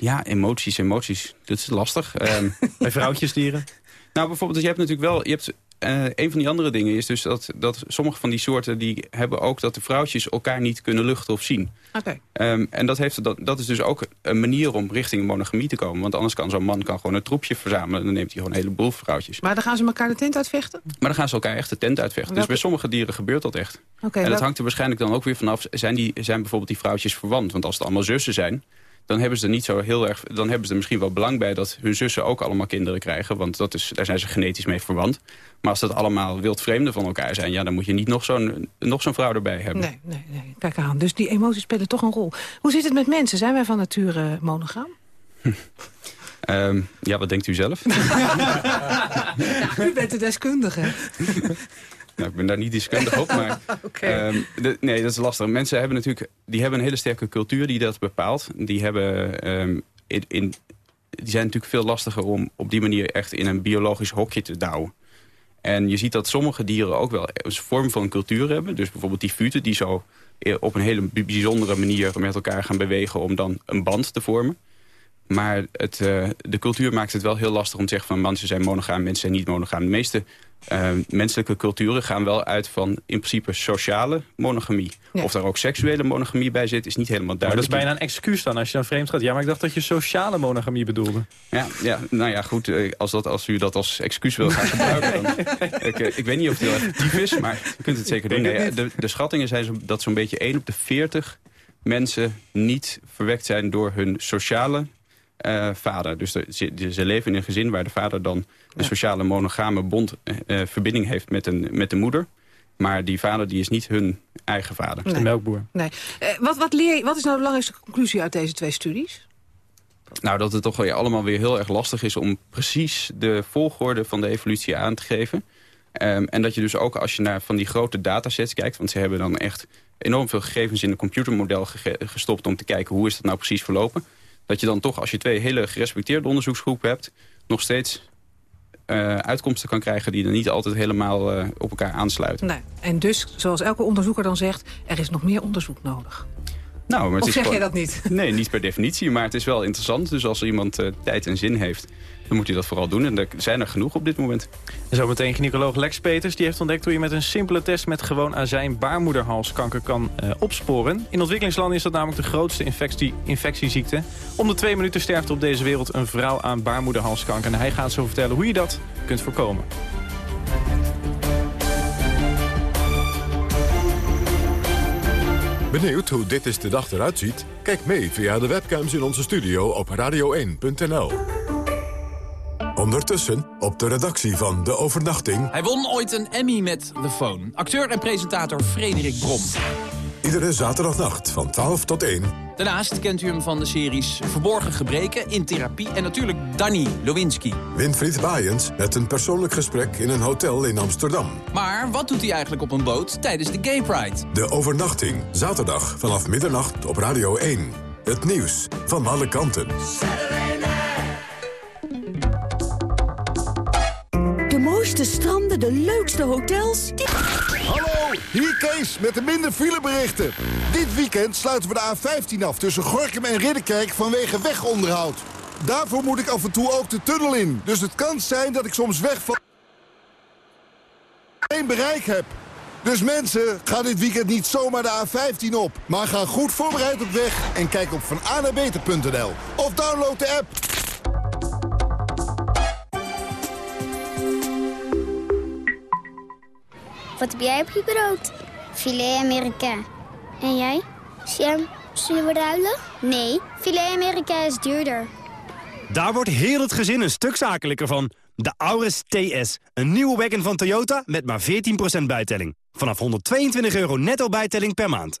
Ja, emoties, emoties. Dat is lastig. Ehm, <laughs> Bij vrouwtjesdieren? Nou, bijvoorbeeld, je hebt natuurlijk wel... Je hebt, eh, een van die andere dingen is dus dat, dat sommige van die soorten... die hebben ook dat de vrouwtjes elkaar niet kunnen luchten of zien. Oké. Ehm, en dat, heeft, dat, dat is dus ook een manier om richting monogamie te komen. Want anders kan zo'n man kan gewoon een troepje verzamelen... en dan neemt hij gewoon een heleboel vrouwtjes. Maar dan gaan ze elkaar de tent uitvechten? Maar dan gaan ze elkaar echt de tent uitvechten. Dus bij sommige dieren gebeurt dat echt. Oké, en dat hangt er waarschijnlijk dan ook weer vanaf... zijn, die, zijn bijvoorbeeld die vrouwtjes verwant? Want als het allemaal zussen zijn... dan hebben ze er niet zo heel erg. Dan hebben ze er misschien wel belang bij dat hun zussen ook allemaal kinderen krijgen. Want dat is, daar zijn ze genetisch mee verwant. Maar als dat allemaal wildvreemden van elkaar zijn, ja, dan moet je niet nog zo'n nog zo'n vrouw erbij hebben. Nee, nee, nee. Kijk aan. Dus die emoties spelen toch een rol. Hoe zit het met mensen? Zijn wij van nature monogaam? <laughs> Ehm, ja, wat denkt u zelf? Ja, <laughs> u bent de deskundige. <laughs> Nou, ik ben daar niet deskundig op, maar <laughs> Oké. ehm, de- nee, dat is lastig. Mensen hebben natuurlijk, die hebben een hele sterke cultuur die dat bepaalt. Die hebben ehm, in, in, die zijn natuurlijk veel lastiger om op die manier echt in een biologisch hokje te douwen. En je ziet dat sommige dieren ook wel een vorm van cultuur hebben. Dus bijvoorbeeld die futen die zo eh, op een hele bi- bijzondere manier met elkaar gaan bewegen om dan een band te vormen. Maar het, eh, de cultuur maakt het wel heel lastig om te zeggen van mensen zijn monogaam, mensen zijn niet monogaam. De meeste eh, menselijke culturen gaan wel uit van in principe sociale monogamie. Ja. Of daar ook seksuele monogamie bij zit, is niet helemaal Maar dat is duidelijk. bijna een excuus dan als je dan vreemd gaat. Ja, maar ik dacht dat je sociale monogamie bedoelde. Ja, ja, nou ja, goed. eh, Als, dat, als u dat als excuus wil gaan gebruiken... dan, <laughs> ik, eh, ik weet niet of het heel effectief is, maar u kunt het zeker doen. denk Nee, het de, de schattingen zijn zo, dat zo'n beetje 1 op de 40 mensen niet verwekt zijn door hun sociale eh, vader. Dus de- ze, ze leven in een gezin waar de vader dan een sociale monogame bond, eh, eh, verbinding heeft met, een, met de moeder. Maar die vader die is niet hun eigen vader. Nee. melkboer. Nee. Eh, wat, wat, leer wat is nou de belangrijkste conclusie uit deze twee studies? Nou, dat het toch weer allemaal weer heel erg lastig is om precies de volgorde van de evolutie aan te geven. Ehm, en dat je dus ook als je naar van die grote datasets kijkt... want ze hebben dan echt enorm veel gegevens in een computermodel gestopt... om te kijken hoe is dat nou precies verlopen. Dat je dan toch, als je twee hele gerespecteerde onderzoeksgroepen hebt... nog steeds eh, uitkomsten kan krijgen die er niet altijd helemaal eh, op elkaar aansluiten. Nee. En dus, zoals elke onderzoeker dan zegt, er is nog meer onderzoek nodig. Nou, maar het Of is zeg gewoon- jij dat niet? <laughs> Nee, niet per definitie, maar het is wel interessant. Dus als iemand eh, tijd en zin heeft, dan moet hij dat vooral doen. En er zijn er genoeg op dit moment. En zometeen gynaecoloog Lex Peters die heeft ontdekt hoe je met een simpele test met gewoon azijn baarmoederhalskanker kan eh, opsporen. In ontwikkelingslanden is dat namelijk de grootste infectie, infectieziekte. Om de twee minuten sterft er op deze wereld een vrouw aan baarmoederhalskanker. En hij gaat zo vertellen hoe je dat kunt voorkomen. Benieuwd hoe dit is de dag eruit ziet? Kijk mee via de webcams in onze studio op radio1.nl. Ondertussen op de redactie van De Overnachting... Hij won ooit een Emmy met The Phone. Acteur en presentator Frederik Brom. Iedere zaterdagnacht van 12 tot 1... Daarnaast kent u hem van de series Verborgen Gebreken, In Therapie... en natuurlijk Danny Lewinsky. Winfried Baaiens met een persoonlijk gesprek in een hotel in Amsterdam. Maar wat doet hij eigenlijk op een boot tijdens de Gay Pride? De Overnachting, zaterdag vanaf middernacht op Radio 1. Het nieuws van alle kanten. De leukste hotels. Hallo, hier Kees met de minder fileberichten. Dit weekend sluiten we de A15 af tussen Gorkum en Ridderkerk vanwege wegonderhoud. Daarvoor moet ik af en toe ook de tunnel in. Dus het kan zijn dat ik soms weg van... geen bereik heb. Dus mensen, ga dit weekend niet zomaar de A15 op. Maar ga goed voorbereid op weg en kijk op vananabeter.nl. Of download de app. Wat heb jij op je brood? Filet Amerika. En jij? Sam, zullen we ruilen? Nee, filet Amerika is duurder. Daar wordt heel het gezin een stuk zakelijker van. De Auris TS. Een nieuwe wagon van Toyota met maar 14% bijtelling. Vanaf 122 euro netto bijtelling per maand.